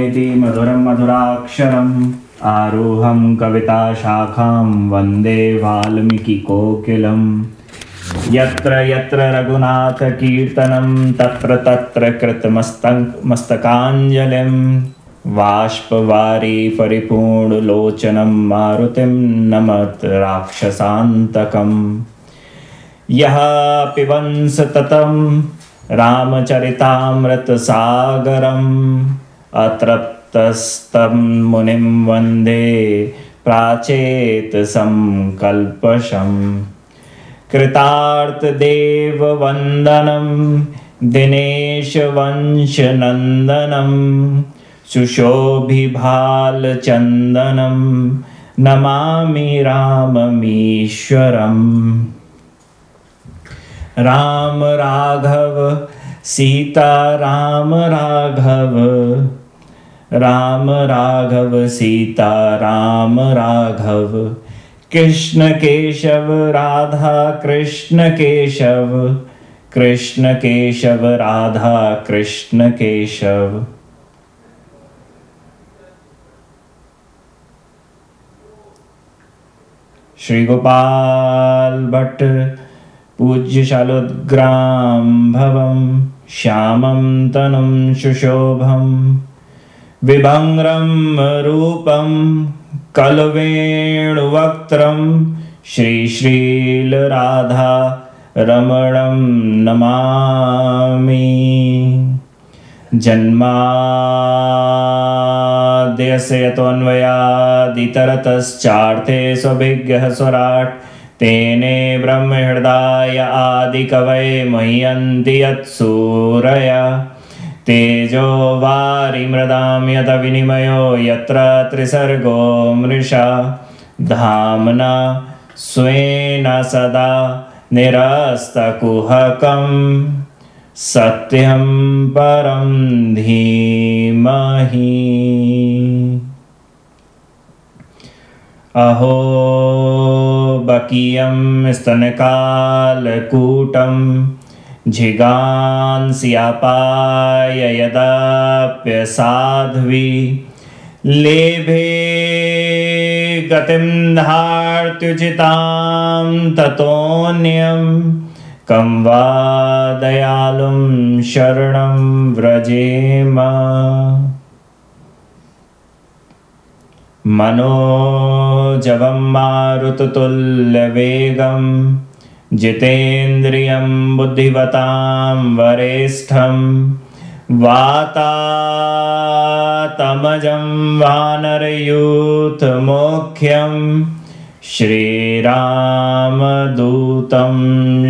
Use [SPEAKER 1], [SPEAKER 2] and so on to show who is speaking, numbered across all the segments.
[SPEAKER 1] रामेति मधुरं मधुराक्षरम् आरोहं कविताशाखां वंदे वाल्मीकिकोकिलम्। यत्र यत्र रघुनाथकीर्तनं, तत्र तत्र कृतमस्तक मस्तकाञ्जलिं बाष्पवारी परिपूर्णलोचनं मारुतिं नमत राक्षसान्तकम्। यः पिबंस ततं रामचरितामृतसागरम्। अतृप्तस्तं मुनिं वन्दे प्राचेतसङ्कल्पशम् कृतार्थदेववन्दनं दिनेशवंशनन्दनं सुशोभिभालचन्दनं नमामि राममीश्वरम्। राम राघव सीता राम राघव राम राघव सीता, राम राघव। कृष्ण केशव, राधा कृष्ण केशव। कृष्ण केशव, राधा कृष्ण केशव। श्री गोपाल भट्ट पूज्य शालोद्ग्राम भवम श्यामं तनुं सुशोभं विभङ्ग्रं रूपं कलवेणुवक्त्रं श्रीश्रीलराधा रमणं नमामि। जन्माद्यस्य त्वन्वयादितरतश्चार्थे स्वभिज्ञः स्वराट् तेने ब्रह्महृदाय आदिकवये मह्यन्ति यत्सूरय तेजो वारिमृदां यत विनिमयो यत्र त्रिसर्गो मृषा। धाम्ना स्वेन सदा निरस्तकुहकं सत्यं परं धीमहि। अहो बकीयं स्तनकालकूटं जिगांस्यापाय यदाप्यसाध्वी। लेभे गतिं धार्त्युचितां ततोऽन्यं। कं वा दयालुं शरणं व्रजेम। मनोजवं मारुततुल्यवेगं जितेन्द्रियं बुद्धिवतां वरेष्ठं वातातमजं वानरयूथमुख्यं श्रीरामदूतं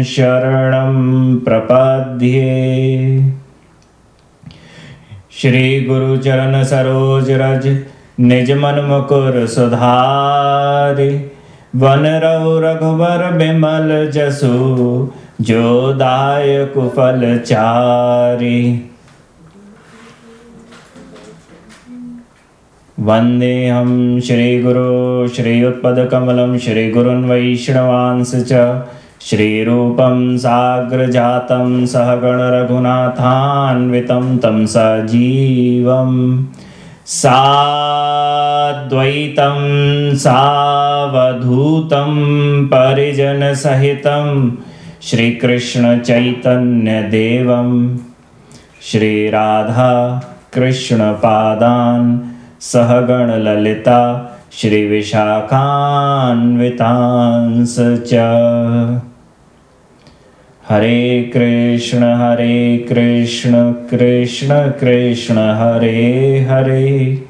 [SPEAKER 1] शरणं प्रपद्ये। श्रीगुरुचरणसरोजरज निज मन मुकुर सुधारि वन रघु रघुबर बिमल जसु, जो दायक फल चारि। वंदे हम श्रीगुरो श्रीयुत्पदकमलं श्रीगुरुन् वैष्णवांस च। श्रीरूपं साग्रजातं सहगणरघुनाथान्वितं तं सजीवम्। साद्वैतं सावधूतं परिजनसहितं श्रीकृष्णचैतन्यदेवं श्रीराधा कृष्णपादान् सहगणललिता श्रीविशाखान्वितांस च। हरे कृष्ण हरे कृष्ण कृष्ण कृष्ण, हरे हरे।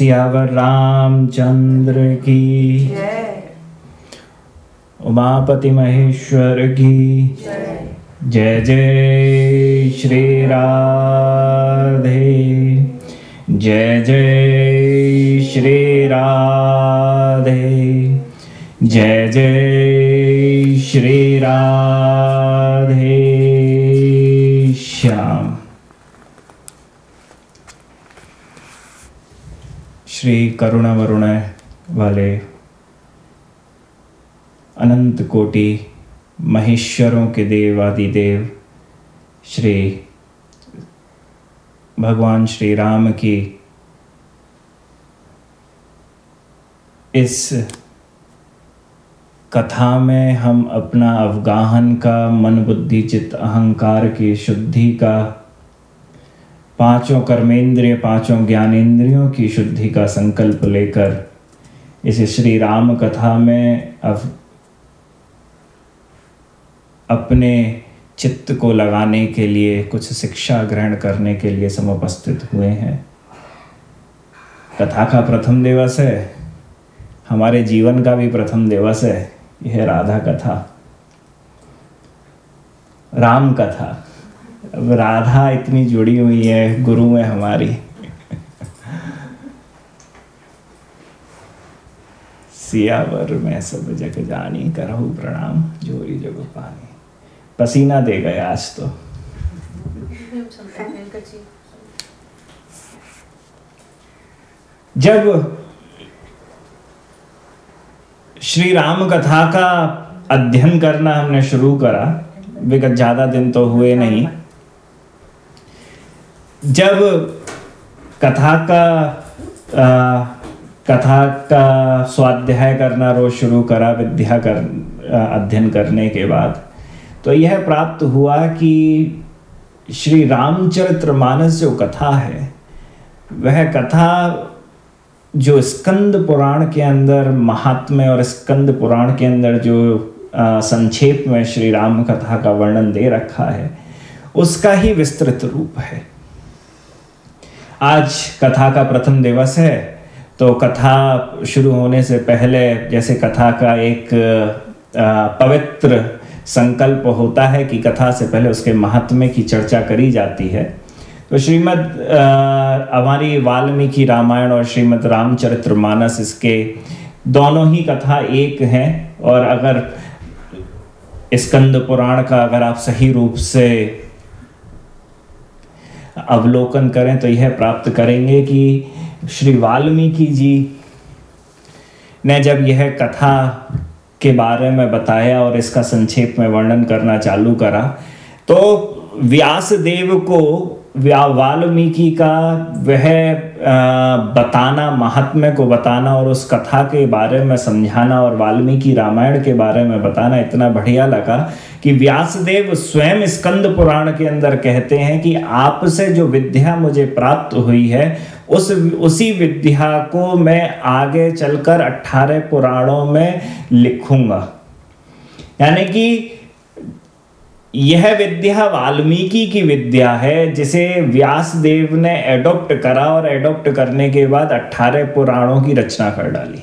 [SPEAKER 1] सियावर रामचंद्र की उमापति महेश्वर की जय जय श्री राधे जय जय श्री राधे जय जय श्री राधे श्री करुणा वरुण वाले अनंत कोटि महेश्वरों के देव आदि देव श्री भगवान श्री राम की इस कथा में हम अपना अवगाहन का मन बुद्धि चित्त अहंकार की शुद्धि का पाँचों कर्मेंद्रिय, पाँचों ज्ञानेंद्रियों की शुद्धि का संकल्प लेकर इस श्री राम कथा में अब अपने चित्त को लगाने के लिए, कुछ शिक्षा ग्रहण करने के लिए समुपस्थित हुए हैं। कथा का प्रथम दिवस है। हमारे जीवन का भी प्रथम दिवस है। यह राधा कथा। राम कथा। राधा इतनी जुड़ी हुई है, गुरु में हमारी। सियावर में सब जग जानी, करहु प्रणाम, जोरी जग पानी। पसीना दे गए आज तो। जब श्री राम कथा का अध्ययन करना हमने शुरू करा, विगत ज़्यादा दिन तो हुए नहीं जब कथा का आ, कथा का स्वाध्याय करना रोज शुरू करा विद्या कर अध्ययन करने के बाद तो यह प्राप्त हुआ कि श्री रामचरित्र मानस जो कथा है वह कथा जो स्कंद पुराण के अंदर महात्म्य और स्कंद पुराण के अंदर जो संक्षेप में श्री राम कथा का वर्णन दे रखा है उसका ही विस्तृत रूप है। आज कथा का प्रथम दिवस है तो कथा शुरू होने से पहले जैसे कथा का एक पवित्र संकल्प होता है कि कथा से पहले उसके महात्म्य की चर्चा करी जाती है। तो श्रीमद हमारी वाल्मीकि रामायण और श्रीमद रामचरित्र मानस इसके दोनों ही कथा एक हैं और अगर स्कंद पुराण का अगर आप सही रूप से अवलोकन करें तो यह प्राप्त करेंगे कि श्री वाल्मीकि जी ने जब यह कथा के बारे में बताया और इसका संक्षेप में वर्णन करना चालू करा तो व्यास देव को वाल्मीकि का वह बताना, महात्म्य को बताना और उस कथा के बारे में समझाना और वाल्मीकि रामायण के बारे में बताना इतना बढ़िया लगा कि व्यासदेव स्वयं स्कंद पुराण के अंदर कहते हैं कि आपसे जो विद्या मुझे प्राप्त हुई है, उस, उसी विद्या को मैं आगे चलकर अठारह पुराणों में लिखूँगा। यानी कि यह विद्या वाल्मीकि की विद्या है, जिसे व्यास देव ने एडॉप्ट करा और एडॉप्ट करने के बाद अठारह पुराणों की रचना कर डाली।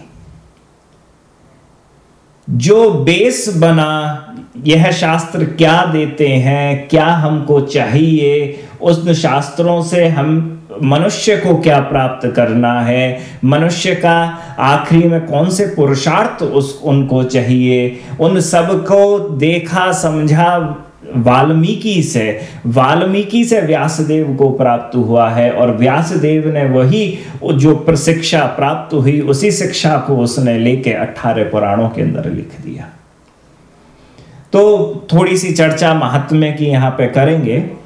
[SPEAKER 1] जो बेस बना, यह शास्त्र क्या देते हैं, क्या हमको चाहिए उन शास्त्रों से हम, मनुष्य को क्या प्राप्त करना है, मनुष्य का आखिरी में कौन से पुरुषार्थ उस, उनको चाहिए, उन सबको देखा, समझा वाल्मीकि से वाल्मीकि से व्यासदेव को प्राप्त हुआ है और व्यासदेव ने वही जो प्रशिक्षा प्राप्त हुई, उसी शिक्षा को उसने लेके अठारह पुराणों के अंदर लिख दिया। तो थोड़ी सी चर्चा महात्म्य की यहाँ पे करेंगे।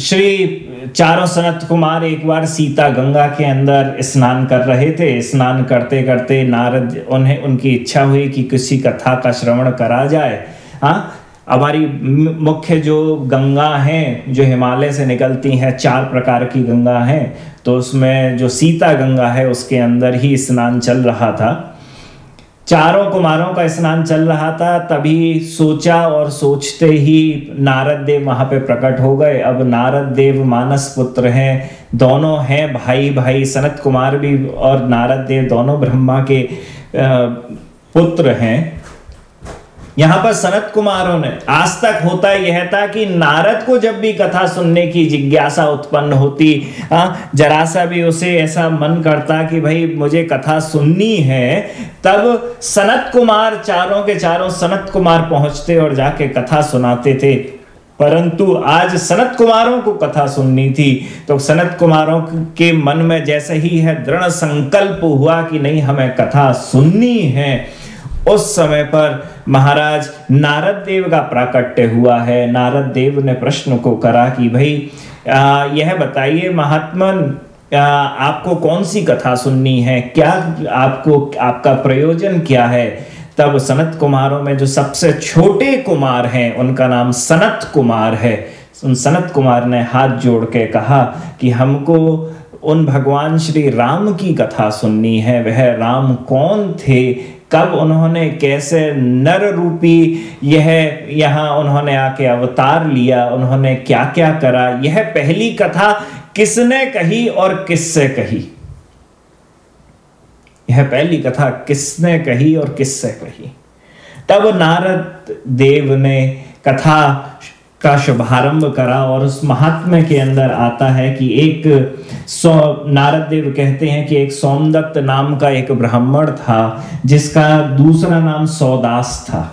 [SPEAKER 1] श्री चारों सनत कुमार एक बार सीता गंगा के अंदर स्नान कर रहे थे। स्नान करते करते नारद, उन्हें उनकी इच्छा हुई कि किसी कथा का श्रवण करा जाए। हाँ हमारी मुख्य जो गंगा हैं, जो हिमालय से निकलती हैं, चार प्रकार की गंगा हैं। तो उसमें जो सीता गंगा है, उसके अंदर ही स्नान चल रहा था। चारों कुमारों का स्नान चल रहा था, तभी सोचा और सोचते ही नारद देव वहाँ पे प्रकट हो गए। अब नारद देव मानस पुत्र हैं, दोनों हैं भाई भाई, सनत कुमार भी और नारद देव दोनों ब्रह्मा के पुत्र हैं। यहाँ पर सनत कुमारों ने, आज तक होता यह था कि नारद को जब भी कथा सुनने की जिज्ञासा उत्पन्न होती जरा सा भी उसे ऐसा मन करता कि भाई मुझे कथा सुननी है, तब सनत कुमार चारों के चारों सनत कुमार पहुँचते और जाके कथा सुनाते थे। परंतु आज सनत कुमारों को कथा सुननी थी तो सनत कुमारों के मन में जैसे ही है दृढ़ संकल्प हुआ कि नहीं, हमें कथा सुननी है उस समय पर महाराज नारद देव का प्राकट्य हुआ है। नारद देव ने प्रश्न को करा कि, भाई यह बताइए महात्मन आपको कौन सी कथा सुननी है? क्या आपको, आपका प्रयोजन क्या है? तब सनत कुमारों में जो सबसे छोटे कुमार हैं, उनका नाम सनत कुमार है। उन सनत कुमार ने हाथ जोड़ के कहा कि, हमको उन भगवान श्री राम की कथा सुननी है। वह राम कौन थे? कब उन्होंने कैसे नर रूपी यह यहाँ उन्होंने आके अवतार लिया, उन्होंने क्या क्या करा? यह पहली कथा किसने कही और किससे कही? यह पहली कथा किसने कही और किससे कही? तब नारद देव ने कथा का शुभारंभ करा और उस महात्मा के अंदर आता है कि एक सौ, नारद देव कहते हैं कि एक सोमदत्त नाम का एक ब्राह्मण था, जिसका दूसरा नाम सौदास था।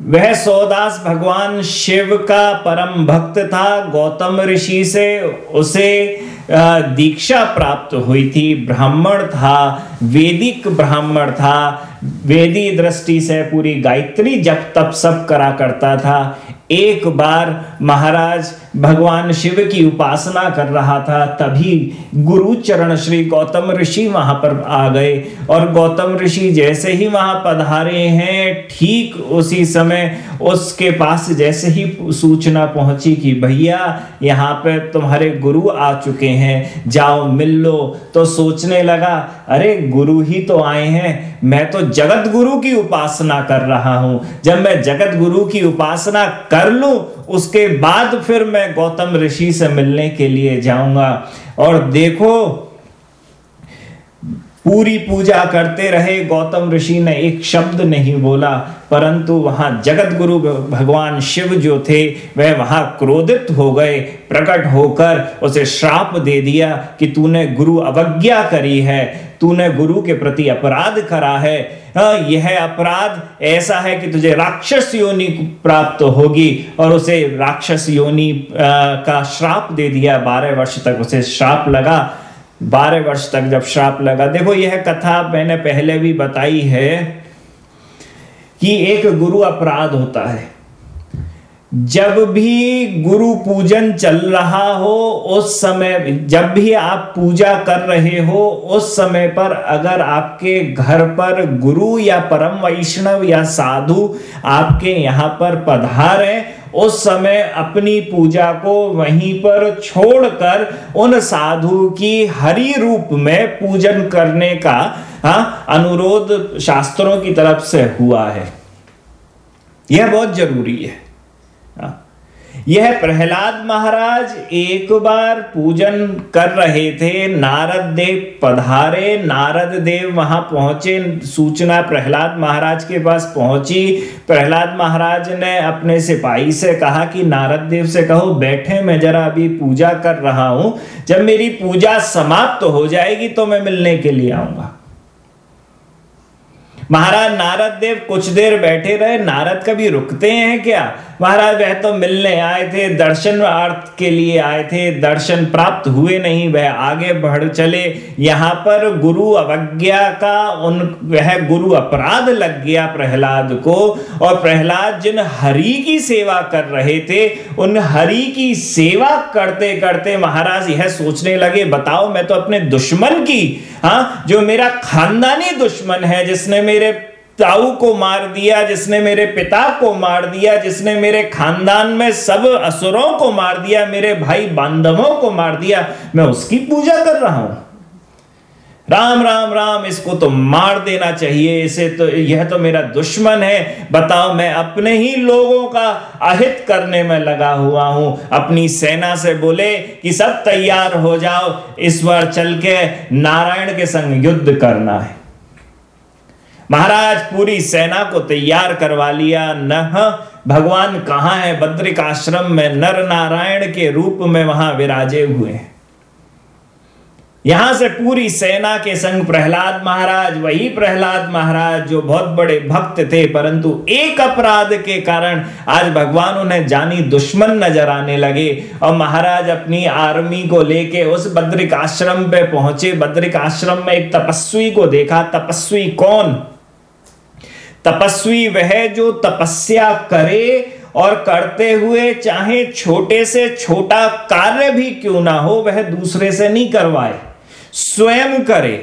[SPEAKER 1] वह सौदास भगवान शिव का परम भक्त था। गौतम ऋषि से उसे दीक्षा प्राप्त हुई थी। ब्राह्मण था, वैदिक ब्राह्मण था। वेदी दृष्टि से पूरी गायत्री जब तप सब करा करता था। एक बार महाराज भगवान शिव की उपासना कर रहा था, तभी गुरु चरण श्री गौतम ऋषि वहाँ पर आ गए। और गौतम ऋषि जैसे ही वहाँ पधारे हैं, ठीक उसी समय उसके पास जैसे ही सूचना पहुँची कि, भैया, यहाँ पे तुम्हारे गुरु आ चुके हैं, जाओ मिल लो। तो सोचने लगा, अरे, गुरु ही तो आए हैं। मैं तो जगत गुरु की उपासना कर रहा हूँ। जब मैं जगत गुरु की उपासना कर लू, उसके बाद फिर मैं गौतम ऋषि से मिलने के लिए जाऊँगा। और देखो पूरी पूजा करते रहे गौतम ऋषि ने एक शब्द नहीं बोला परंतु वहाँ जगत गुरु भगवान शिव जो थे वह वहाँ क्रोधित हो गए प्रकट होकर उसे श्राप दे दिया कि तूने गुरु अवज्ञा करी है तूने गुरु के प्रति अपराध करा हाँ, यह अपराध ऐसा है कि तुझे राक्षस योनि प्राप्त होगी और उसे राक्षस योनि का श्राप दे दिया। बारह वर्ष तक उसे श्राप लगा। बारह वर्ष तक जब श्राप लगा। देखो, यह कथा मैंने पहले भी बताई है कि एक गुरु अपराध होता है। जब भी गुरु पूजन चल रहा हो, उस समय जब भी आप पूजा कर रहे हो, उस समय पर अगर आपके घर पर गुरु या परम वैष्णव या साधु आपके यहाँ पर पधारे, उस समय अपनी पूजा को वहीं पर छोड़कर उन साधु की हरि रूप में पूजन करने का हाँ अनुरोध शास्त्रों की तरफ़ से हुआ है। यह बहुत ज़रूरी है। हाँ यह प्रहलाद महाराज एक बार पूजन कर रहे थे। नारद देव पधारे, नारद देव वहाँ पहुँचे, सूचना प्रहलाद महाराज के पास पहुँची। प्रहलाद महाराज ने अपने सिपाही से कहा कि, नारद देव से कहो, बैठे मैं जरा अभी पूजा कर रहा हूँ। जब मेरी पूजा समाप्त तो हो जाएगी तो मैं मिलने के लिए आऊँगा। महाराज, नारद देव कुछ देर बैठे रहे। नारद कभी रुकते हैं क्या? महाराज, वह तो मिलने आए थे, दर्शन अर्थ के लिए आए थे, दर्शन प्राप्त हुए नहीं, वह आगे बढ़ चले। यहाँ पर गुरु अवज्ञा का उन, वह गुरु अपराध लग गया प्रहलाद को, और प्रहलाद जिन हरि की सेवा कर रहे थे, उन हरि की सेवा करते करते महाराज यह सोचने लगे, बताओ, मैं तो अपने दुश्मन की हाँ जो मेरा खानदानी दुश्मन है, जिसने मेरे ताऊ को मार दिया, जिसने मेरे पिता को मार दिया, जिसने मेरे खानदान में सब असुरों को मार दिया, मेरे भाई बांधवों को मार दिया, मैं उसकी पूजा कर रहा हूँ। राम राम राम, इसको तो मार देना चाहिए, इसे तो यह तो मेरा दुश्मन है। बताओ, मैं अपने ही लोगों का अहित करने में लगा हुआ हूँ। अपनी सेना से बोले कि सब तैयार हो जाओ, इस बार चल के नारायण के संग युद्ध करना है। महाराज पूरी सेना को तैयार करवा लिया। न, भगवान कहाँ है? बद्रिक आश्रम में नर नारायण के रूप में वहाँ विराजे हुए हैं। यहाँ से पूरी सेना के संग प्रहलाद महाराज, वही प्रहलाद महाराज जो बहुत बड़े भक्त थे, परंतु एक अपराध के कारण आज भगवान उन्हें जानी दुश्मन नज़र आने लगे और महाराज अपनी आर्मी को लेके उस बद्रिक आश्रम पे पहुँचे। बद्रिक आश्रम में एक तपस्वी को देखा। तपस्वी कौन? तपस्वी वह जो तपस्या करे और करते हुए चाहे छोटे से छोटा कार्य भी क्यों ना हो, वह दूसरे से नहीं करवाए, स्वयं करे।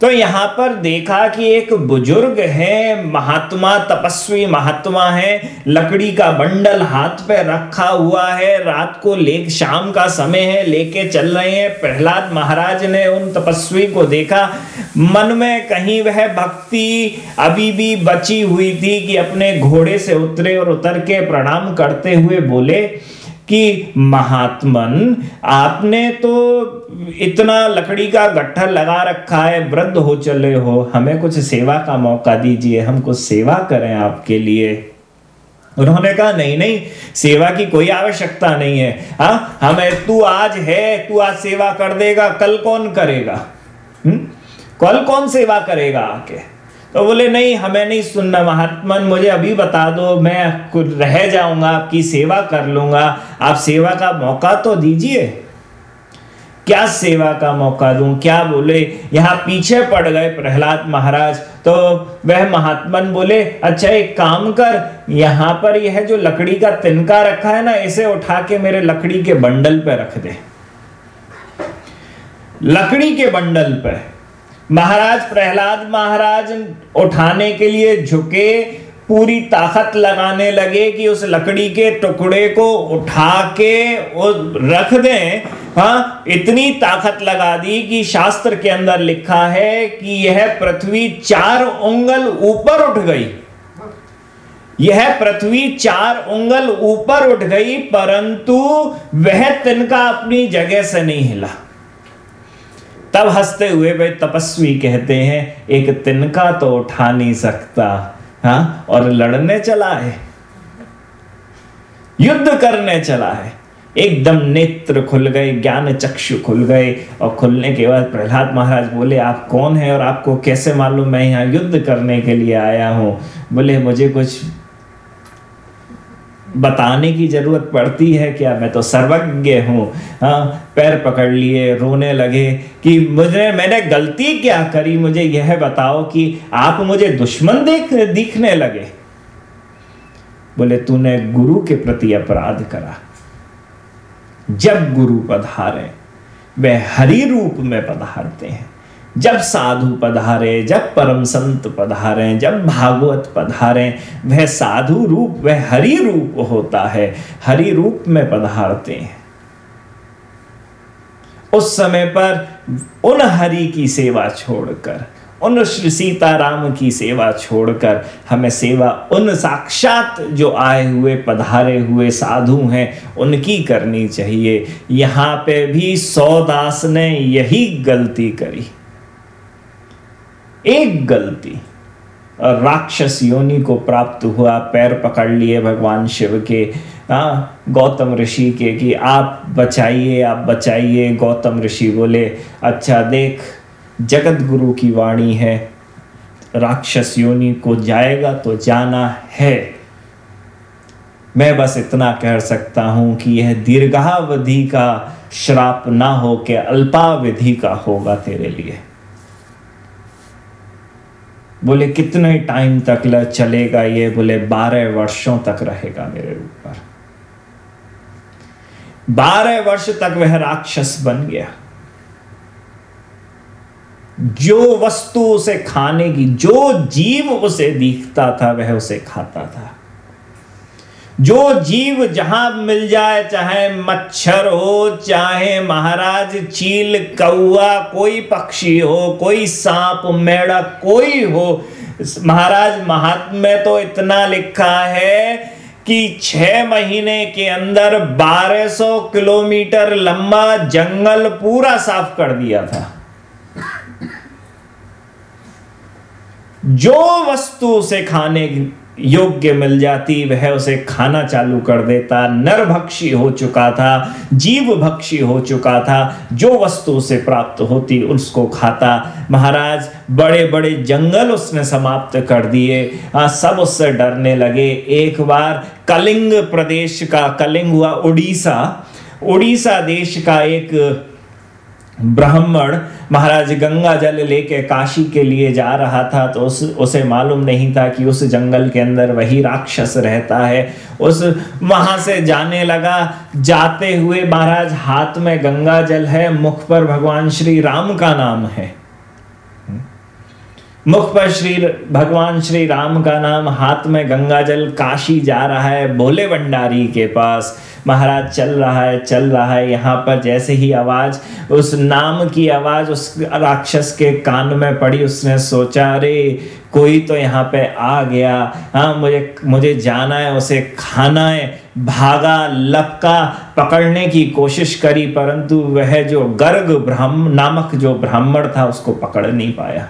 [SPEAKER 1] तो यहाँ पर देखा कि एक बुज़ुर्ग है, महात्मा, तपस्वी महात्मा है, लकड़ी का बंडल हाथ पे रखा हुआ है, रात को ले शाम का समय है, लेके चल रहे हैं, प्रहलाद महाराज ने उन तपस्वी को देखा मन में कहीं वह भक्ति अभी भी बची हुई थी कि अपने घोड़े से उतरे और उतर के प्रणाम करते हुए बोले कि, महात्मन, आपने तो इतना लकड़ी का गट्ठर लगा रखा है, वृद्ध हो चले हो, हमें कुछ सेवा का मौका दीजिए, हम कुछ सेवा करें आपके लिए उन्होंने कहा, नहीं नहीं, सेवा की कोई आवश्यकता नहीं है हा, हमें तू आज है, तू आज सेवा कर देगा, कल कौन करेगा? कल कौन सेवा करेगा आके? तो बोले, नहीं, हमें नहीं सुनना महात्मन, मुझे अभी बता दो, मैं रह जाऊँगा, आपकी सेवा कर लूँगा। आप सेवा का मौका तो दीजिए। क्या सेवा का मौका दूँ? क्या? बोले, यहाँ पीछे पड़ गए प्रहलाद महाराज। तो वह महात्मन बोले अच्छा एक काम कर, यहाँ पर यह जो लकड़ी का तिनका रखा है ना, इसे उठा के मेरे लकड़ी के बंडल पे रख दे। लकड़ी के बंडल पे। महाराज प्रहलाद महाराज उठाने के लिए झुके, पूरी ताकत लगाने लगे कि उस लकड़ी के टुकड़े को उठा के रख दें। हाँ इतनी ताकत लगा दी कि शास्त्र के अंदर लिखा है कि यह पृथ्वी चार उंगल ऊपर उठ गई। यह पृथ्वी चार उंगल ऊपर उठ गई, परंतु वह तिनका अपनी जगह से नहीं हिला। तब हँसते हुए वे तपस्वी कहते हैं, एक तिनका तो उठा नहीं सकता हाँ? और लड़ने चला है। युद्ध करने चला है। एकदम नेत्र खुल गए, ज्ञान चक्षु खुल गए, और खुलने के बाद प्रहलाद महाराज बोले, आप कौन है और आपको कैसे मालूम मैं यहाँ युद्ध करने के लिए आया हूँ? बोले, मुझे कुछ बताने की ज़रूरत पड़ती है क्या? मैं तो सर्वज्ञ हूँ। हाँ पैर पकड़ लिए, रोने लगे कि मुझे, मैंने गलती क्या करी? मुझे यह बताओ कि आप मुझे दुश्मन देख, दिखने लगे। बोले, तूने गुरु के प्रति अपराध करा। जब गुरु पधारे, वे हरि रूप में पधारते हैं। जब साधु पधारे, जब परम संत पधारे, जब भागवत पधारे, वह साधु रूप, वह हरि रूप होता है। हरि रूप में पधारते हैं। उस समय पर उन हरि की सेवा छोड़कर, उन श्री सीताराम की सेवा छोड़कर हमें सेवा, उन साक्षात जो आए हुए, पधारे हुए साधु हैं, उनकी करनी चाहिए। यहाँ पे भी सौदास ने यही गलती करी। एक गलती। राक्षस योनि को प्राप्त हुआ पैर पकड़ लिए भगवान शिव के। आ, गौतम ऋषि के कि आप बचाइए आप बचाइए। गौतम ऋषि बोले अच्छा देख जगत गुरु की वाणी है। राक्षस योनि को जाएगा तो जाना है। मैं बस इतना कह सकता हूँ कि यह दीर्घावधि का श्राप ना हो के अल्पावधि का होगा तेरे लिए। बोले, कितने टाइम तक ल चलेगा ये? बोले, बारह वर्षों तक रहेगा मेरे ऊपर। बारह वर्ष तक वह राक्षस बन गया। जो वस्तु उसे खाने की, जो जीव उसे दिखता था, वह उसे खाता था। जो जीव जहाँ मिल जाए, चाहे मच्छर हो, चाहे महाराज चील कौआ कोई पक्षी हो, कोई सांप मेढक कोई हो, महाराज महात्म्य तो इतना लिखा है कि छह महीने के अंदर 1200 किलोमीटर लंबा जंगल पूरा साफ़ कर दिया था। जो वस्तु से खाने योग्य मिल जाती, वह उसे खाना चालू कर देता, नरभक्षी हो चुका था, जीव भक्षी हो चुका था, जो वस्तु से प्राप्त होती, उसको खाता। महाराज बड़े बड़े जंगल उसने समाप्त कर दिए। सब उससे डरने लगे। एक बार कलिंग प्रदेश का, कलिंग हुआ उड़ीसा। उड़ीसा देश का एक ब्राह्मण महाराज गंगा जल लेके काशी के लिए जा रहा था तो उस, उसे मालूम नहीं था कि उस जंगल के अंदर वही राक्षस रहता है। उस वहाँ से जाने लगा। जाते हुए महाराज, हाथ में गंगा जल है, मुख पर भगवान श्री राम का नाम है। मुख पर श्री भगवान श्री राम का नाम, हाथ में गंगा जल, काशी जा रहा है, भोले भंडारी के पास। महाराज, चल रहा है, चल रहा है, यहाँ पर जैसे ही आवाज़, उस नाम की आवाज़, उस राक्षस के कान में पड़ी, उसने सोचा, अरे, कोई तो यहाँ पे आ गया। हाँ मुझे मुझे जाना है, उसे खाना है। भागा, लपका, पकड़ने की कोशिश करी, परंतु वह जो गर्ग ब्राह्म, नामक जो ब्राह्मण था, उसको पकड़ नहीं पाया।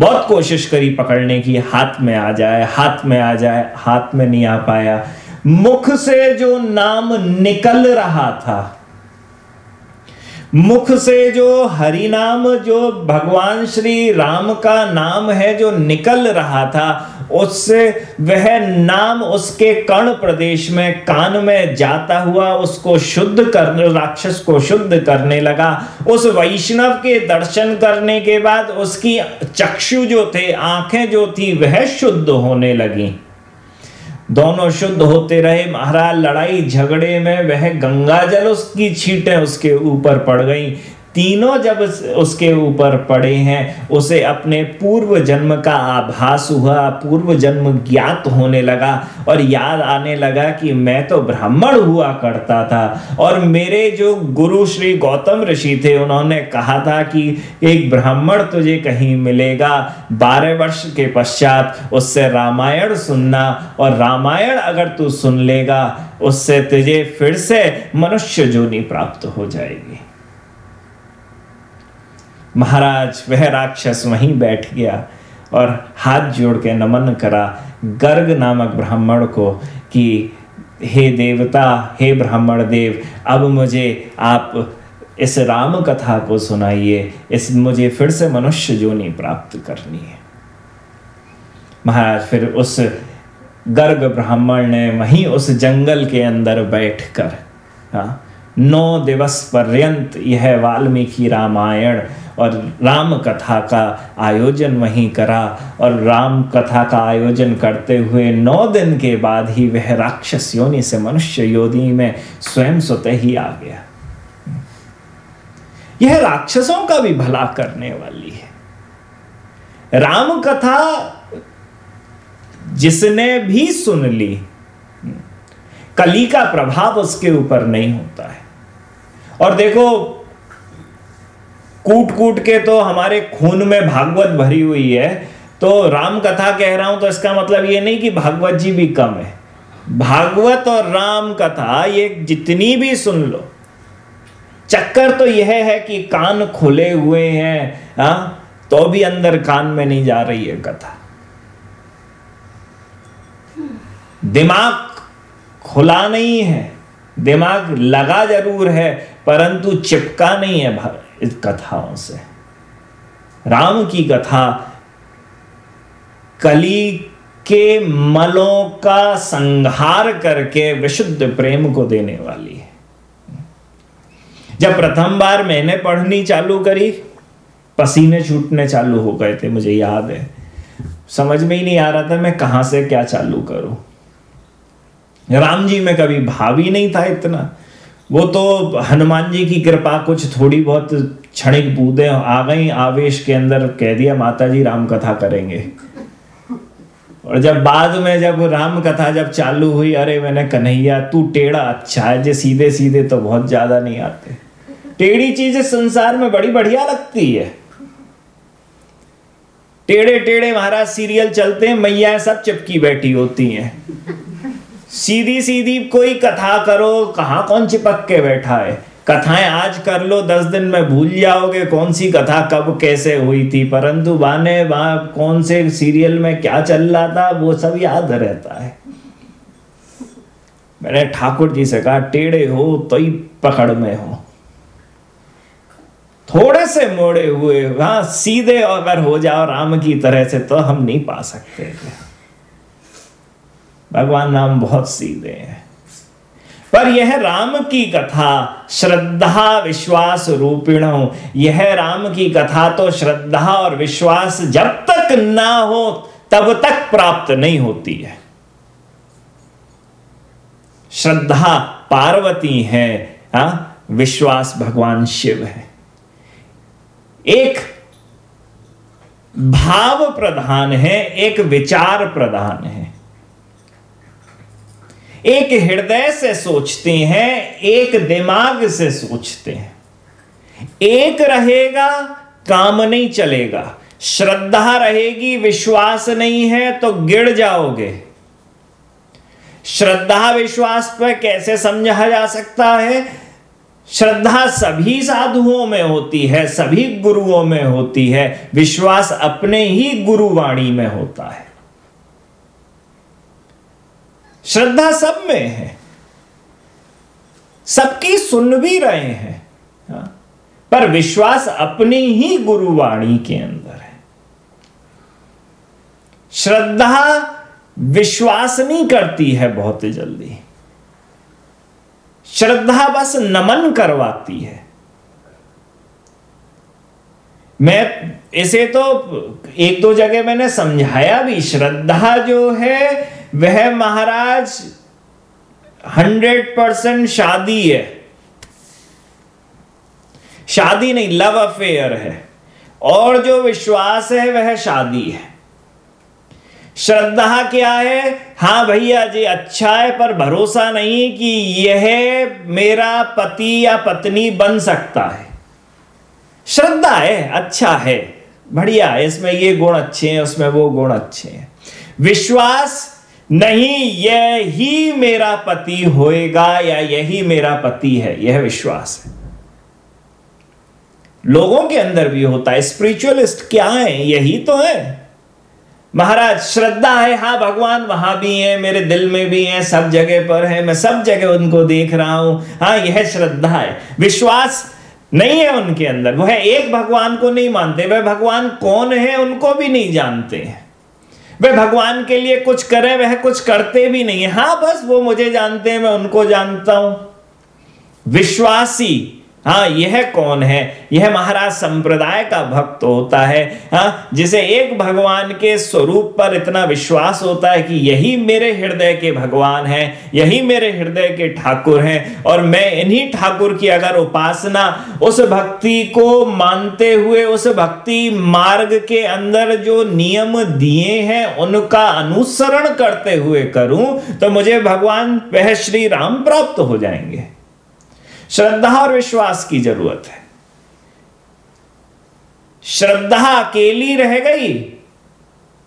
[SPEAKER 1] बहुत कोशिश करी पकड़ने की, हाथ में आ जाए, हाथ में आ जाए, हाथ में नहीं आ पाया। मुख से जो नाम निकल रहा था मुख से जो हरि नाम, जो भगवान श्री राम का नाम है, जो निकल रहा था, उससे वह नाम उसके कर्ण प्रदेश में, कान में जाता हुआ, उसको शुद्ध कर, राक्षस को शुद्ध करने लगा। उस वैष्णव के दर्शन करने के बाद उसकी चक्षु जो थे, आँखें जो थी, वह शुद्ध होने लगी। दोनों शुद्ध होते रहे। महाराज, लड़ाई झगड़े में वह गंगा जल उसकी छीटें उसके ऊपर पड़ गई। तीनों जब उसके ऊपर पड़े हैं, उसे अपने पूर्व जन्म का आभास हुआ, पूर्व जन्म ज्ञात होने लगा और याद आने लगा कि मैं तो ब्राह्मण हुआ करता था। और मेरे जो गुरु श्री गौतम ऋषि थे, उन्होंने कहा था कि एक ब्राह्मण तुझे कहीं मिलेगा। बारह वर्ष के पश्चात उससे रामायण सुनना और रामायण अगर तू सुन लेगा, उससे तुझे फिर से मनुष्य जोनी प्राप्त हो जाएगी। महाराज वह राक्षस वहीं बैठ गया और हाथ जोड़ के नमन करा। गर्ग नामक ब्राह्मण को कि, हे देवता, हे ब्राह्मण देव, अब मुझे आप इस राम कथा को सुनाइए। इस मुझे फिर से मनुष्य जोनी प्राप्त करनी है। महाराज फिर उस गर्ग ब्राह्मण ने वहीं उस जंगल के अंदर बैठकर हाँ नौ दिवस पर्यंत यह वाल्मीकि रामायण और राम कथा का आयोजन वहीं करा। और राम कथा का आयोजन करते हुए नौ दिन के बाद ही वह राक्षस योनि से मनुष्य योनि में स्वयं स्वतः ही आ गया। यह राक्षसों का भी भला करने वाली है। राम कथा जिसने भी सुन ली, कली का प्रभाव उसके ऊपर नहीं होता है। और देखो कूट कूट के तो हमारे खून में भागवत भरी हुई है। तो राम कथा कह रहा हूँ तो इसका मतलब ये नहीं कि भागवत जी भी कम है। भागवत और राम कथा, ये जितनी भी सुन लो, चक्कर तो यह है कि कान खुले हुए हैं, हा? तो भी अंदर कान में नहीं जा रही है कथा। दिमाग खुला नहीं है, दिमाग लगा ज़रूर है, परंतु चिपका नहीं है इस कथाओं से। राम की कथा कली के मलों का संहार करके विशुद्ध प्रेम को देने वाली है। जब प्रथम बार मैंने पढ़नी चालू करी, पसीने छूटने चालू हो गए थे, मुझे याद है। समझ में ही नहीं आ रहा था मैं कहाँ से क्या चालू करूँ। राम जी में कभी भाव ही नहीं था इतना। वो तो हनुमान जी की कृपा कुछ थोड़ी बहुत क्षणिक बूंदे आ गई, आवेश के अंदर कह दिया माता जी राम कथा करेंगे। और जब बाद में जब राम कथा जब चालू हुई, अरे मैंने कन्हैया, तू टेढ़ा अच्छा है, जे सीधे सीधे तो बहुत ज़्यादा नहीं आते। टेढ़ी चीज़ें संसार में बड़ी बढ़िया लगती है। टेढ़े टेढ़े महाराज, सीरियल चलते हैं, मैया सब चिपकी बैठी होती हैं। सीधी सीधी कोई कथा करो, कहा कौन चिपक के बैठा है? कथाएँ आज कर लो, दस दिन में भूल जाओगे कौन सी कथा कब कैसे हुई थी, परंतु बाने बा, कौन से सीरियल में क्या चल रहा था, वो सब याद रहता है। मैंने ठाकुर जी से कहा, टेढ़े हो तो ही पकड़ में हो। थोड़े से मोड़े हुए हाँ सीधे अगर हो जाओ राम की तरह से तो हम नहीं पा सकते भगवान नाम बहुत सीधे हैं। पर यह राम की कथा श्रद्धा विश्वास रूपिण यह राम की कथा तो श्रद्धा और विश्वास जब तक ना हो, तब तक प्राप्त नहीं होती है। श्रद्धा पार्वती है, हा? विश्वास भगवान शिव है। एक भाव प्रधान है, एक विचार प्रधान है। एक हृदय से सोचते हैं, एक दिमाग से सोचते हैं। एक रहेगा, काम नहीं चलेगा। श्रद्धा रहेगी, विश्वास नहीं है तो गिर जाओगे। श्रद्धा, विश्वास पर कैसे समझा जा सकता है? श्रद्धा सभी साधुओं में होती है, सभी गुरुओं में होती है। विश्वास अपने ही गुरुवाणी में होता है। श्रद्धा सब में है। सबकी सुन भी रहे हैं। हाँ। पर विश्वास अपनी ही गुरुवाणी के अंदर है। श्रद्धा विश्वास नहीं करती है बहुत जल्दी। श्रद्धा बस नमन करवाती है। मैं इसे तो एक दो जगह मैंने समझाया भी, श्रद्धा जो है वह महाराज हंड्रेड परसेंट शादी है। शादी नहीं लव अफेयर है। और जो विश्वास है, वह शादी है। श्रद्धा क्या है? हाँ भैया जी अच्छा है, पर भरोसा नहीं कि यह मेरा पति या पत्नी बन सकता है। श्रद्धा है अच्छा है। बढ़िया है, इसमें ये गुण अच्छे हैं, उसमें वो गुण अच्छे हैं। विश्वास नहीं, यह मेरा पति होएगा या यही मेरा पति है, यह विश्वास है। लोगों के अंदर भी होता है स्पिरिचुअलिस्ट क्या है, यही तो है। महाराज, श्रद्धा है हाँ भगवान वहाँ भी है, मेरे दिल में भी है, सब जगह पर है, मैं सब जगह उनको देख रहा हूँ। हाँ यह श्रद्धा है, विश्वास नहीं है उनके अंदर, वह एक भगवान को नहीं मानते, वह भगवान कौन है, उनको भी नहीं जानते हैं। वे भगवान के लिए कुछ करें, वह कुछ करते भी नहीं हाँ। बस वो मुझे जानते हैं, मैं उनको जानता हूँ। विश्वासी हाँ यह कौन है? यह महाराज संप्रदाय का भक्त होता है। हाँ जिसे एक भगवान के स्वरूप पर इतना विश्वास होता है कि यही मेरे हृदय के भगवान हैं, यही मेरे हृदय के ठाकुर हैं और मैं इन्हीं ठाकुर की अगर उपासना उस भक्ति को मानते हुए, उस भक्ति मार्ग के अंदर जो नियम दिए हैं, उनका अनुसरण करते हुए करूँ तो मुझे भगवान वह श्री राम प्राप्त हो जाएँगे। श्रद्धा और विश्वास की ज़रूरत है। श्रद्धा अकेली रह गई।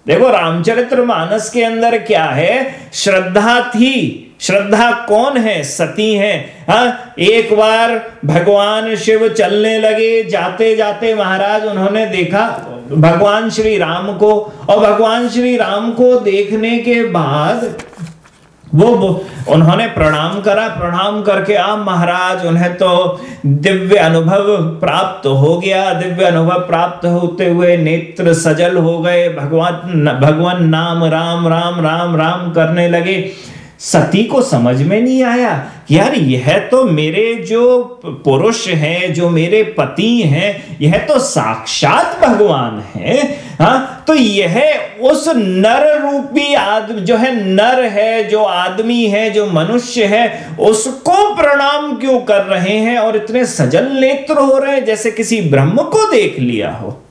[SPEAKER 1] देखो, रामचरित्र मानस के अंदर क्या है? श्रद्धा थी। श्रद्धा कौन है? सती है। हा? एक बार भगवान शिव चलने लगे जाते जाते महाराज, उन्होंने देखा, भगवान श्री राम को, और भगवान श्री राम को देखने के बाद वो उन्होंने प्रणाम करा, प्रणाम करके, आ महाराज, उन्हें तो दिव्य अनुभव प्राप्त हो गया, दिव्य अनुभव प्राप्त होते हुए नेत्र सजल हो गए, भगवान भगवान नाम, राम राम राम राम करने लगे। सती को समझ में नहीं आया। यार, यह तो मेरे जो पुरुष हैं, जो मेरे पति हैं, यह तो साक्षात भगवान है हाँ? तो यह उस नर रूपी आदमी जो है नर है, जो आदमी है, जो मनुष्य है, उसको प्रणाम क्यों कर रहे हैं और इतने सजल नेत्र हो रहे हैं जैसे किसी ब्रह्म को देख लिया हो?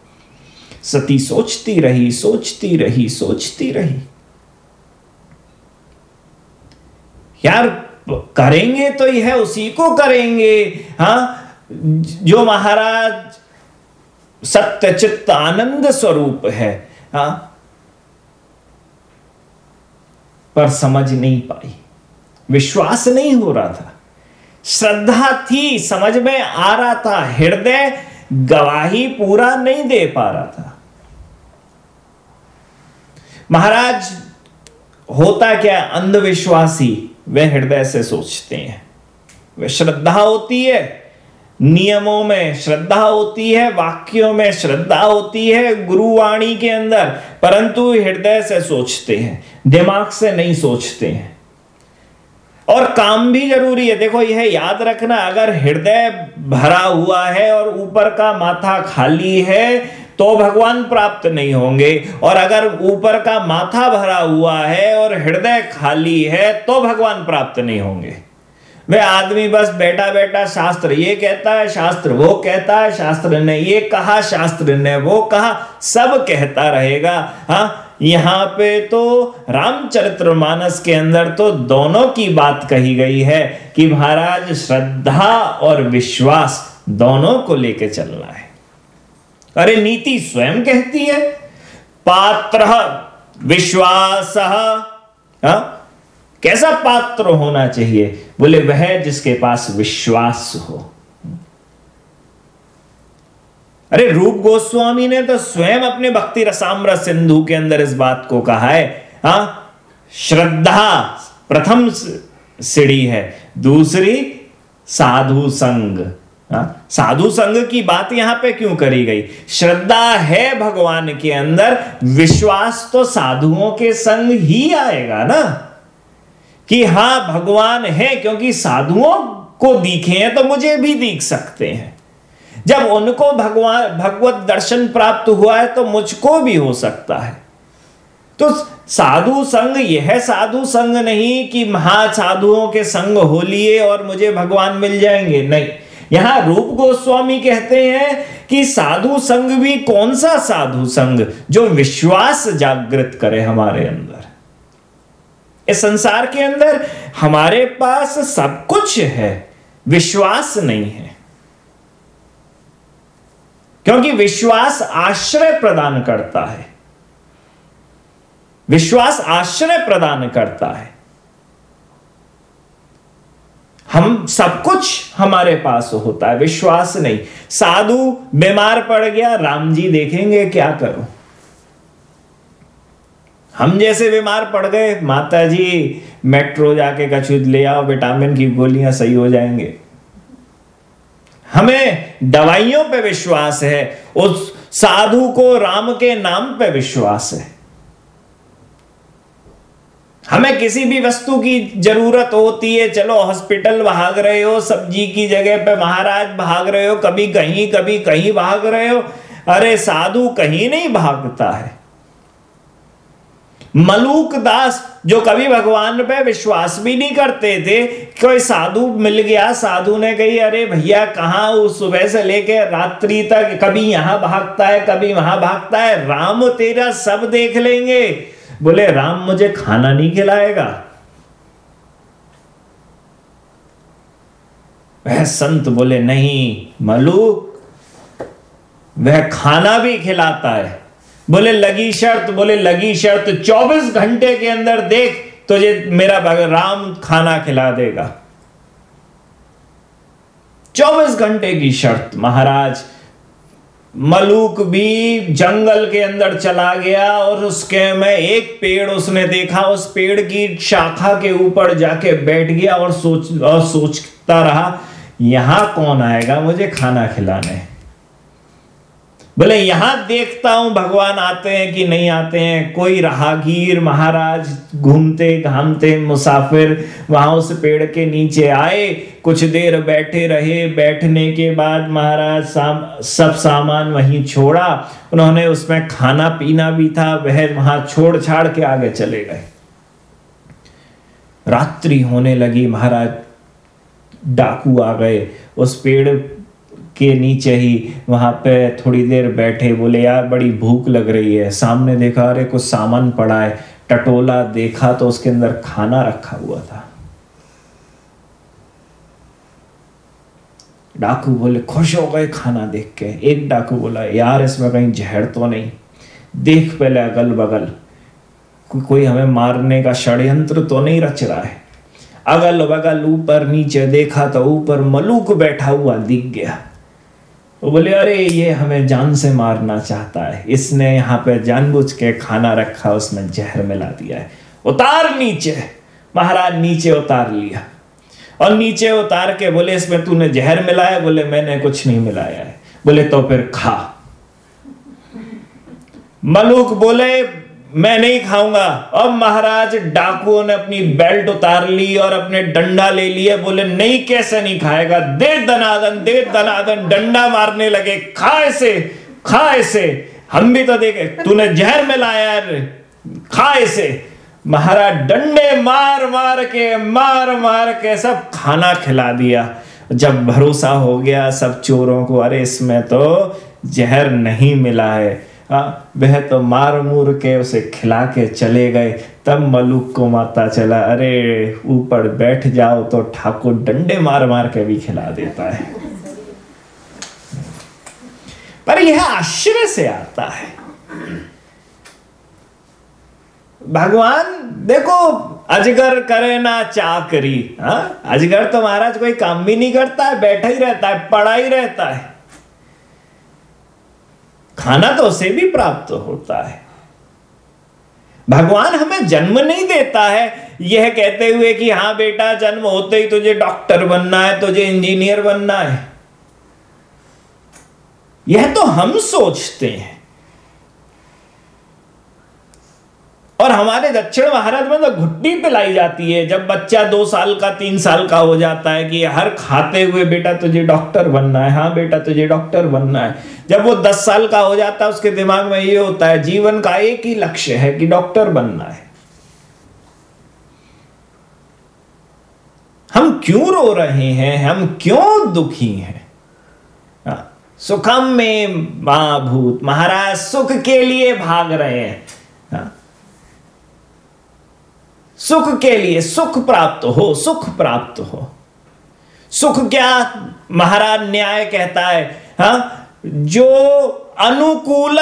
[SPEAKER 1] सती सोचती रही सोचती रही सोचती रही। यार, करेंगे तो यह उसी को करेंगे। हाँ जो महाराज सत्य चित्त आनंद स्वरूप है हाँ पर समझ नहीं पाई। विश्वास नहीं हो रहा था। श्रद्धा थी, समझ में आ रहा था, हृदय गवाही पूरा नहीं दे पा रहा था। महाराज, होता क्या अंधविश्वासी? वे हृदय से सोचते हैं। वे श्रद्धा होती है, नियमों में श्रद्धा होती है, वाक्यों में श्रद्धा होती है, गुरुवाणी के अंदर, परंतु हृदय से सोचते हैं, दिमाग से नहीं सोचते हैं। और काम भी ज़रूरी है। देखो, यह याद रखना, अगर हृदय भरा हुआ है और ऊपर का माथा खाली है तो भगवान प्राप्त नहीं होंगे। और अगर ऊपर का माथा भरा हुआ है और हृदय खाली है तो भगवान प्राप्त नहीं होंगे। वे आदमी बस बैठा बैठा शास्त्र ये कहता है, शास्त्र वो कहता है, शास्त्र ने ये कहा, शास्त्र ने वो कहा, सब कहता रहेगा। हाँ यहाँ पे तो रामचरित्र मानस के अंदर तो दोनों की बात कही गई है कि महाराज श्रद्धा और विश्वास दोनों को लेके चलना है। अरे नीति स्वयं कहती है। पात्र विश्वास हाँ? कैसा पात्र होना चाहिए? बोले, वह जिसके पास विश्वास हो। अरे रूप गोस्वामी ने तो स्वयं अपने भक्ति रसाम्र सिंधु के अंदर इस बात को कहा है, हा? श्रद्धा प्रथम सीढ़ी है, दूसरी साधु संग। हा? साधु संघ की बात यहाँ पे क्यों करी गई? श्रद्धा है भगवान के अंदर, विश्वास तो साधुओं के संग ही आएगा ना? कि हाँ, भगवान है, क्योंकि साधुओं को दिखे हैं तो मुझे भी दिख सकते हैं। जब उनको भगवान, भगवत दर्शन प्राप्त हुआ है तो मुझको भी हो सकता है। तो साधु संग यह साधु संग नहीं कि महा साधुओं के संग हो लिए और मुझे भगवान मिल जाएँगे। नहीं यहाँ रूप गोस्वामी कहते हैं कि साधु संग भी कौन सा साधु संग जो विश्वास जागृत करे हमारे अंदर? इस संसार के अंदर हमारे पास सब कुछ है विश्वास नहीं है। क्योंकि विश्वास आश्रय प्रदान करता है। विश्वास आश्रय प्रदान करता है। हम सब कुछ हमारे पास होता है, विश्वास नहीं। साधु बीमार पड़ गया, राम जी देखेंगे क्या करो। हम जैसे बीमार पड़ गए माता जी मेट्रो जाके कछुद ले आओ, विटामिन की गोलियाँ सही हो जाएँगे। हमें दवाइयों पे विश्वास है, उस साधु को राम के नाम पे विश्वास है। हमें किसी भी वस्तु की ज़रूरत होती है, चलो हॉस्पिटल भाग रहे हो, सब्ज़ी की जगह पे महाराज भाग रहे हो, कभी कहीं कभी कहीं भाग रहे हो, अरे साधु कहीं नहीं भागता है। मलूक दास जो कभी भगवान पे विश्वास भी नहीं करते थे, कोई साधु मिल गया, साधु ने कही, अरे भैया, कहा सुबह से लेके रात्रि तक, कभी यहाँ भागता है, कभी वहाँ भागता है, राम तेरा सब देख लेंगे। बोले, राम मुझे खाना नहीं खिलाएगा। वह संत बोले, नहीं, मलूक, वह खाना भी खिलाता है। बोले, लगी शर्त, बोले, लगी शर्त 24 घंटे के अंदर देख तो ये मेरा राम खाना खिला देगा। 24 घंटे की शर्त, महाराज मलूक भी जंगल के अंदर चला गया और उसके में एक पेड़ उसने देखा, उस पेड़ की शाखा के ऊपर जाके बैठ गया और सोच, और सोचता रहा, यहाँ कौन आएगा मुझे खाना खिलाने? बोले यहाँ देखता हूँ भगवान आते हैं कि नहीं आते हैं। कोई राहगीर महाराज घूमते घामते मुसाफिर वहाँ उस पेड़ के नीचे आए। कुछ देर बैठे रहे। बैठने के बाद महाराज साम, सब सामान वहीं छोड़ा। उन्होंने उसमें खाना पीना भी था। वह वहाँ छोड़ छाड़ के आगे चले गए। रात्रि होने लगी। महाराज डाकू आ गए। उस पेड़ के नीचे ही वहाँ पे थोड़ी देर बैठे बोले यार बड़ी भूख लग रही है। सामने देखा अरे कुछ सामान पड़ा है। टटोला देखा तो उसके अंदर खाना रखा हुआ था। डाकू बोले खुश हो गए खाना देख के। एक डाकू बोला यार इसमें कहीं जहर तो नहीं। देख पहले अगल बगल को, कोई हमें मारने का षड्यंत्र तो नहीं रच रहा है? अगल बगल ऊपर नीचे देखा तो ऊपर मलूक बैठा हुआ दिख गया। वो बोले, अरे, ये हमें जान से मारना चाहता है। इसने यहाँ पे जानबूझ के खाना रखा उसमें जहर मिला दिया है। उतार नीचे। महाराज नीचे उतार लिया। और नीचे उतार के बोले, इसमें तूने जहर मिलाया बोले, मैंने कुछ नहीं मिलाया है। बोले तो फिर खा। मलूक बोले मैं नहीं खाऊँगा। अब महाराज डाकुओं ने अपनी बेल्ट उतार ली और अपने डंडा ले लिया बोले, नहीं, कैसे नहीं खाएगा? दे दनादन दे दनादन, डंडा मारने लगे। खा ऐसे खा ऐसे हम भी तो देखे, तूने जहर मिलाया खा ऐसे महाराज डंडे मार मार के, मार मार के सब खाना खिला दिया। जब भरोसा हो गया सब चोरों को, अरे, इसमें तो जहर नहीं मिला है। वह तो मार मूर के उसे खिला के चले गए। तब मलुक को माता चला, अरे, ऊपर बैठ जाओ तो ठाकुर डंडे मार मार के भी खिला देता है। पर यह आश्चर्य से आता है। भगवान, देखो, अजगर करे ना चाकरी हाँ? अजगर तो महाराज कोई काम भी नहीं करता है, बैठा ही रहता है पड़ा ही रहता है। खाना तो उसे भी प्राप्त होता है। भगवान हमें जन्म नहीं देता है। यह कहते हुए कि, हाँ बेटा, जन्म होते ही तुझे डॉक्टर बनना है, तुझे इंजीनियर बनना है। यह तो हम सोचते हैं। और हमारे दक्षिण भारत में तो घुट्टी पिलाई जाती है। जब बच्चा दो साल का, तीन साल का हो जाता है कि हर खाते हुए, बेटा, तुझे डॉक्टर बनना है। हाँ बेटा, तुझे डॉक्टर बनना है। जब वो दस साल का हो जाता है उसके दिमाग में ये होता है जीवन का एक ही लक्ष्य है कि डॉक्टर बनना है। हम क्यों रो रहे हैं? हम क्यों दुखी हैं? हाँ, सुखम में महाभूत महाराज सुख के लिए भाग रहे हैं। हाँ, सुख के लिए सुख प्राप्त हो सुख प्राप्त हो। सुख क्या? महाराज न्याय कहता है हा? जो अनुकूल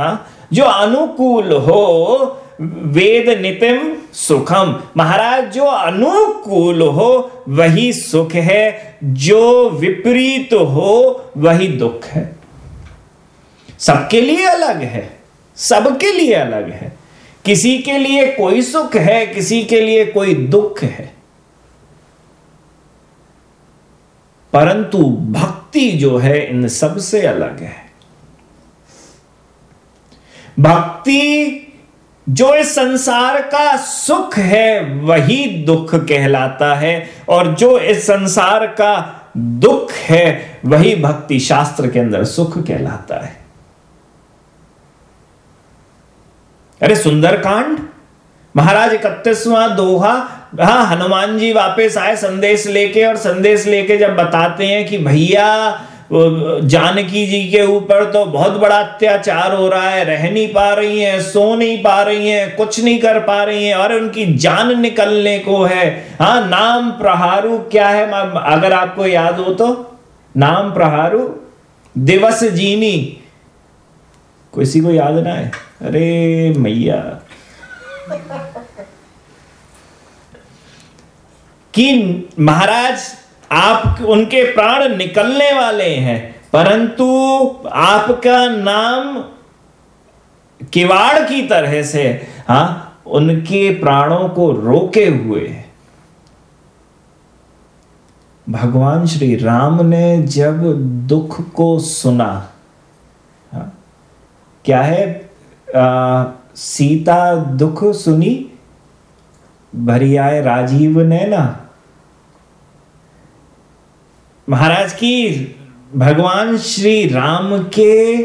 [SPEAKER 1] हा? जो अनुकूल हो, वेद नितिम सुखम महाराज, जो अनुकूल हो, वही सुख है। जो विपरीत हो, वही दुख है। सबके लिए अलग है। सबके लिए अलग है। किसी के लिए कोई सुख है, किसी के लिए कोई दुख है। परंतु भक्ति जो है, इन सबसे अलग है। भक्ति जो इस संसार का सुख है, वही दुख कहलाता है, और जो इस संसार का दुख है, वही भक्ति शास्त्र के अंदर सुख कहलाता है। अरे सुंदरकांड, महाराज इकतीसवां दोहा हाँ हनुमान जी वापस आए संदेश लेके और संदेश लेके जब बताते हैं कि भैया जानकी जी के ऊपर तो बहुत बड़ा अत्याचार हो रहा है, रह नहीं पा रही हैं, सो नहीं पा रही हैं, कुछ नहीं कर पा रही हैं और उनकी जान निकलने को है। हाँ नाम प्रहारु क्या है? अगर आपको याद हो तो नाम प्रहारु दिवस जीनी। किसी को याद ना है अरे, मैया। कि महाराज आप उनके प्राण निकलने वाले हैं परंतु आपका नाम किवाड़ की तरह से हा उनके प्राणों को रोके हुए भगवान श्री राम ने जब दुख को सुना हा? क्या है आ, सीता दुख सुनी भरी आए राजीव ने ना महाराज की भगवान श्री राम के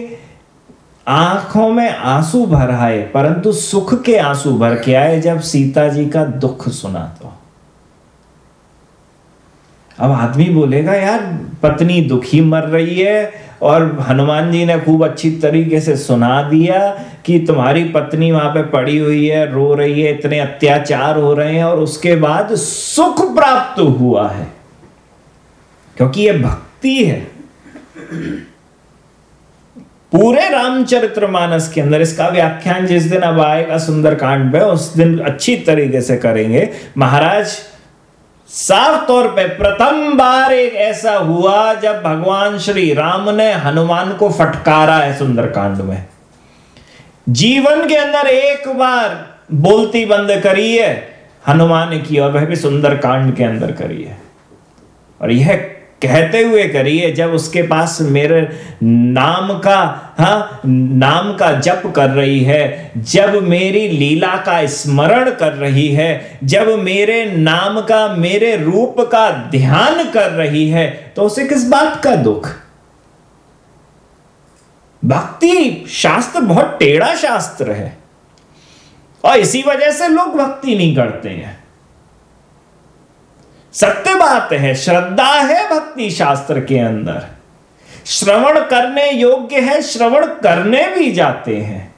[SPEAKER 1] आँखों में आँसू भर आए, परंतु सुख के आँसू भर के आए जब सीता जी का दुख सुना तो। अब आदमी बोलेगा, यार, पत्नी दुखी मर रही है और हनुमान जी ने खूब अच्छी तरीके से सुना दिया कि तुम्हारी पत्नी वहाँ पे पड़ी हुई है, रो रही है, इतने अत्याचार हो रहे हैं और उसके बाद सुख प्राप्त हुआ है। क्योंकि यह भक्ति है। पूरे रामचरित्र मानस के अंदर इसका व्याख्यान जिस दिन अब आएगा सुंदर कांड में, उस दिन अच्छी तरीके से करेंगे। महाराज, साफ़ तौर पे प्रथम बार एक ऐसा हुआ जब भगवान श्री राम ने हनुमान को फटकारा है सुंदरकांड में। जीवन के अंदर एक बार बोलती बंद करी है, हनुमान की और वह भी सुंदर कांड के अंदर करी है। और यह कहते हुए करिए, जब उसके पास मेरे नाम का, हा, नाम का जप कर रही है, जब मेरी लीला का स्मरण कर रही है, जब मेरे नाम का, मेरे रूप का ध्यान कर रही है तो उसे किस बात का दुख? भक्ति शास्त्र बहुत टेढ़ा शास्त्र है। और इसी वजह से लोग भक्ति नहीं करते हैं। सत्य बात है, श्रद्धा है भक्ति शास्त्र के अंदर। श्रवण करने योग्य है, श्रवण करने भी जाते हैं।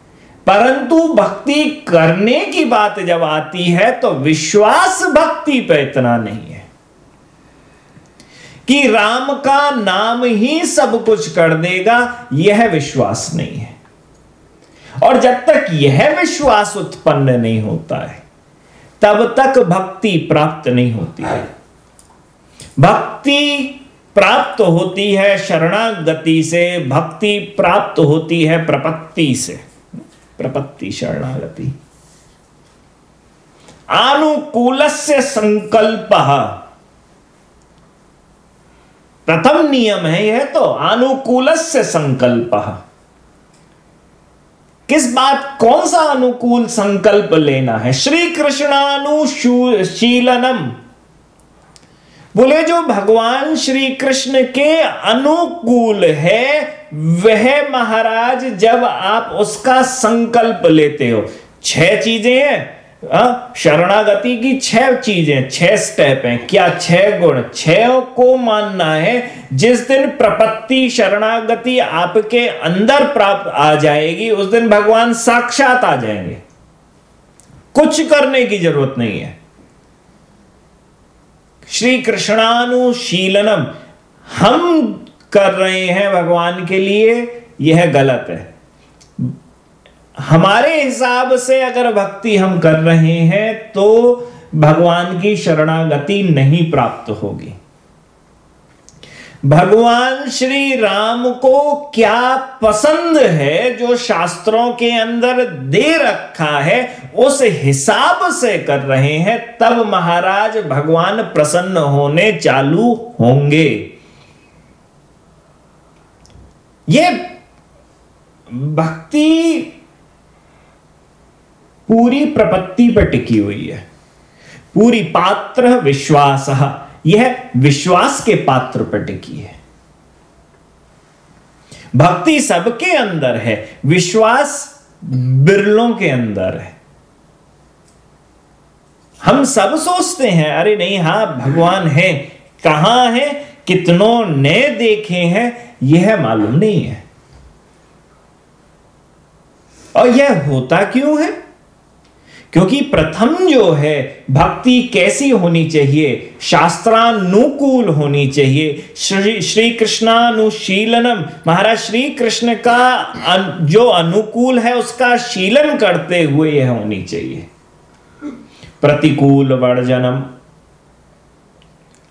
[SPEAKER 1] परंतु भक्ति करने की बात जब आती है तो विश्वास भक्ति पे इतना नहीं है। कि राम का नाम ही सब कुछ कर देगा, यह विश्वास नहीं है। और जब तक यह विश्वास उत्पन्न नहीं होता है, तब तक भक्ति प्राप्त नहीं होती है। भक्ति प्राप्त होती है शरणागति से, भक्ति प्राप्त होती है प्रपत्ति से। प्रपत्ति, शरणागति। अनुकूल से संकल्प। प्रथम नियम है यह तो अनुकूल से संकल्प। किस बात, कौन सा अनुकूल संकल्प लेना है? श्री कृष्णानुशीलनम बोले जो भगवान श्री कृष्ण के अनुकूल है वह महाराज जब आप उसका संकल्प लेते हो। छह चीज़ें हैं। हाँ, शरणागति की छह चीज़ें छह स्टेप हैं। क्या छह गुण? छह को मानना है जिस दिन प्रपत्ति शरणागति आपके अंदर प्राप्त आ जाएगी उस दिन भगवान साक्षात आ जाएँगे। कुछ करने की ज़रूरत नहीं है। श्री कृष्णानुशीलनम। हम कर रहे हैं भगवान के लिए, यह गलत है। हमारे हिसाब से अगर भक्ति हम कर रहे हैं तो भगवान की शरणागति नहीं प्राप्त होगी। भगवान श्री राम को क्या पसंद है जो शास्त्रों के अंदर दे रखा है, उस हिसाब से कर रहे हैं, तब महाराज भगवान प्रसन्न होने चालू होंगे। ये भक्ति पूरी प्रपत्ति पर टिकी हुई है। पूरी पात्र विश्वास यह विश्वास के पात्र पर टिकी है। भक्ति सबके अंदर है, विश्वास बिरलों के अंदर है। हम सब सोचते हैं, अरे नहीं, हाँ, भगवान है, कहाँ है, कितनों ने देखे हैं, यह मालूम नहीं है। और यह होता क्यों है? क्योंकि प्रथम जो है, भक्ति कैसी होनी चाहिए? शास्त्रानुकूल होनी चाहिए। श्री श्री कृष्णानुशीलनम महाराज श्री कृष्ण का जो अनुकूल है, उसका शीलन करते हुए यह होनी चाहिए। प्रतिकूल वर्जनम।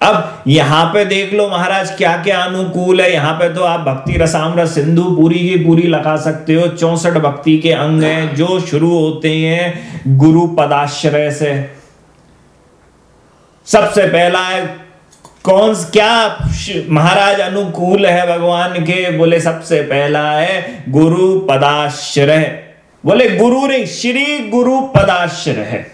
[SPEAKER 1] अब यहाँ पे देख लो महाराज क्या क्या अनुकूल है। यहाँ पे तो आप भक्ति रसामृत सिंधु पूरी की पूरी लगा सकते हो। चौसठ भक्ति के अंग हैं जो शुरू होते हैं गुरु पदाश्रय से। सबसे पहला है, कौन, क्या महाराज अनुकूल है भगवान के? बोले, सबसे पहला है गुरु पदाश्रय। बोले, गुरु श्री गुरु पदाश्रय।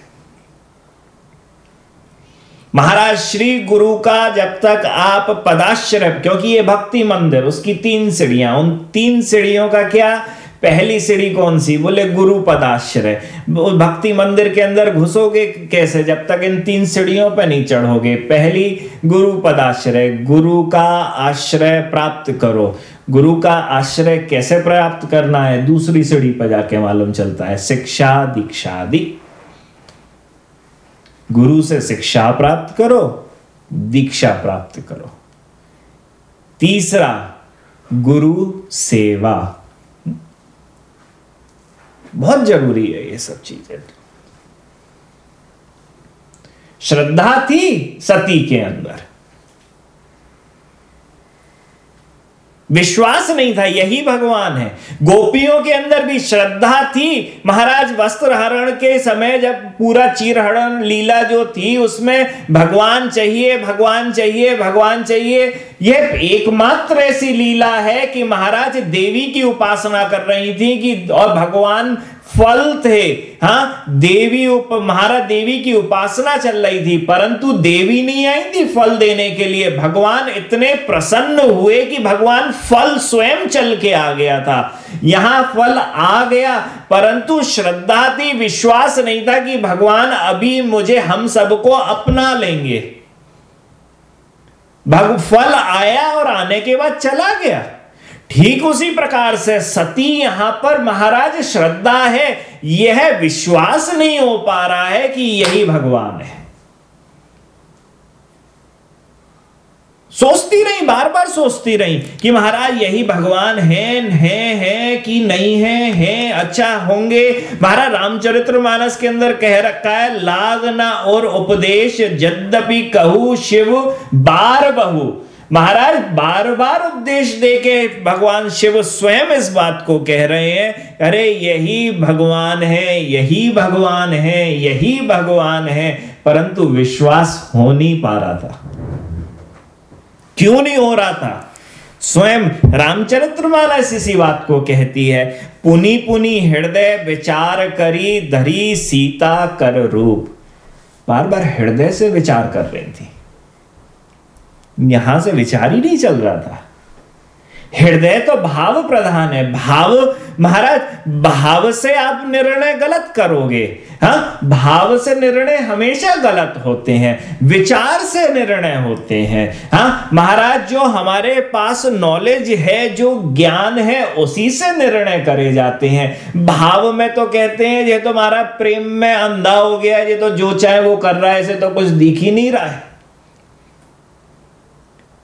[SPEAKER 1] महाराज, श्री गुरु का जब तक आप पदाश्रय, क्योंकि ये भक्ति मंदिर, उसकी तीन सीढ़ियाँ, उन तीन सीढ़ियों का क्या? पहली सीढ़ी कौन सी? बोले, गुरु पदाश्रय। भक्ति मंदिर के अंदर घुसोगे कैसे? जब तक इन तीन सीढ़ियों पर नहीं चढ़ोगे। पहली, गुरु पदाश्रय। गुरु का आश्रय प्राप्त करो। गुरु का आश्रय कैसे प्राप्त करना है? दूसरी सीढ़ी पर जाके मालूम चलता है। शिक्षा, दीक्षा आदि गुरु से शिक्षा प्राप्त करो, दीक्षा प्राप्त करो। तीसरा, गुरु सेवा। बहुत ज़रूरी है ये सब चीज़ें। श्रद्धा थी सती के अंदर। विश्वास नहीं था, यही भगवान है। गोपियों के अंदर भी श्रद्धा थी। महाराज वस्त्र हरण के समय जब पूरा चीरहरण लीला जो थी, उसमें भगवान चाहिए भगवान चाहिए भगवान चाहिए, यह एकमात्र ऐसी लीला है कि महाराज देवी की उपासना कर रही थी कि और भगवान फल थे हाँ? देवी उप, महाराज देवी की उपासना चल रही थी, परंतु देवी नहीं आई थी फल देने के लिए। भगवान इतने प्रसन्न हुए कि भगवान फल स्वयं चल के आ गया था। यहाँ फल आ गया, परंतु श्रद्धा थी, विश्वास नहीं था कि भगवान अभी मुझे हम सबको अपना लेंगे। भग, फल आया और आने के बाद चला गया। ठीक उसी प्रकार से सती यहाँ पर महाराज श्रद्धा है, यह विश्वास नहीं हो पा रहा है कि यही भगवान है। सोचती रही बार बार सोचती रही कि महाराज यही भगवान है है है कि नहीं है है अच्छा होंगे। महाराज रामचरित्र मानस के अंदर कह रखा है लागना और उपदेश, यद्यपि कहू शिव बार बहु। महाराज बार बार उपदेश दे के भगवान शिव स्वयं इस बात को कह रहे हैं, अरे, यही भगवान है, यही भगवान है, यही भगवान है, परंतु विश्वास हो नहीं पा रहा था। क्यों नहीं हो रहा था? स्वयं रामचरित्र मानस इसी बात को कहती है पुनि पुनि हृदय विचार करी धरी सीता कर रूप। बार बार हृदय से विचार कर रही थी। यहाँ से विचार ही नहीं चल रहा था। हृदय तो भाव प्रधान है। भाव, महाराज, भाव से आप निर्णय गलत करोगे। हाँ भाव से निर्णय हमेशा गलत होते हैं। विचार से निर्णय होते हैं। हाँ महाराज, जो हमारे पास नॉलेज है, जो ज्ञान है, उसी से निर्णय करे जाते हैं। भाव में तो कहते हैं, ये तो हमारा प्रेम में अंधा हो गया ये तो जो चाहे वो कर रहा है, इसे तो कुछ दिख ही नहीं रहा है।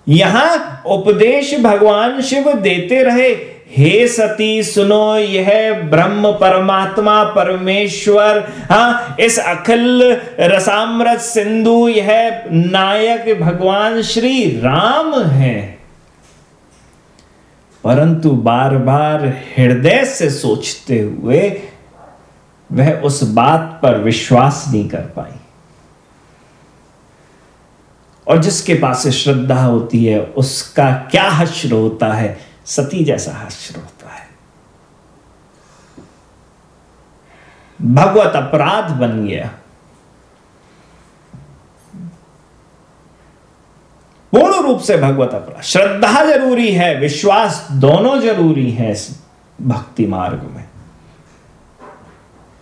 [SPEAKER 1] यहाँ उपदेश भगवान शिव देते रहे, हे सती, सुनो, यह ब्रह्म परमात्मा परमेश्वर हाँ इस अखिल रसामृत सिंधु, यह नायक भगवान श्री राम है। परंतु बार बार हृदय से सोचते हुए वह उस बात पर विश्वास नहीं कर पाई। और जिसके पास श्रद्धा होती है, उसका क्या हश्र होता है? सती जैसा हश्र होता है। भगवत अपराध बन गया। पूर्ण रूप से भगवत अपराध। श्रद्धा ज़रूरी है, विश्वास दोनों ज़रूरी है इस भक्ति मार्ग में।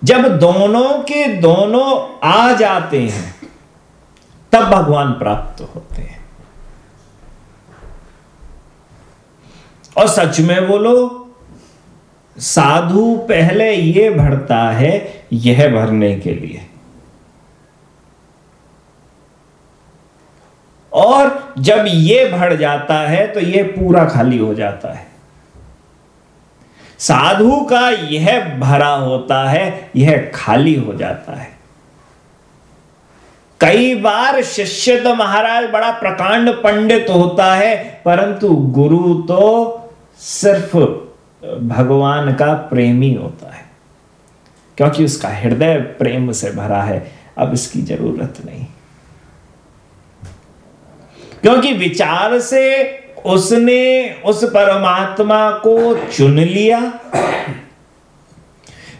[SPEAKER 1] जब दोनों के दोनों आ जाते हैं तब भगवान प्राप्त होते हैं। और सच में बोलो साधु पहले ये भरता है, यह भरने के लिए। और जब ये भर जाता है तो यह पूरा खाली हो जाता है। साधु का यह भरा होता है, यह खाली हो जाता है। कई बार शिष्य तो महाराज बड़ा प्रकांड पंडित होता है, परंतु गुरु तो सिर्फ़ भगवान का प्रेमी होता है, क्योंकि उसका हृदय प्रेम से भरा है। अब इसकी ज़रूरत नहीं। क्योंकि विचार से उसने उस परमात्मा को चुन लिया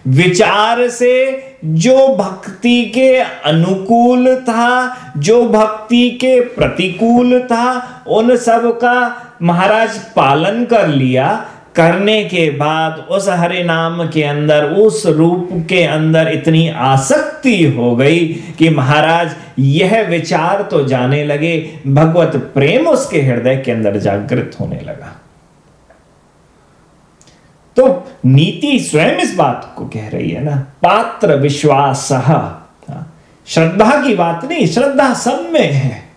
[SPEAKER 1] विचार से जो भक्ति के अनुकूल था, जो भक्ति के प्रतिकूल था, उन सब का महाराज पालन कर लिया। करने के बाद उस हरे नाम के अंदर, उस रूप के अंदर इतनी आसक्ति हो गई कि महाराज यह विचार तो जाने लगे। भगवत प्रेम उसके हृदय के अंदर जागृत होने लगा। तो नीति स्वयं इस बात को कह रही है ना, पात्र विश्वास। श्रद्धा की बात नहीं, श्रद्धा सब में है।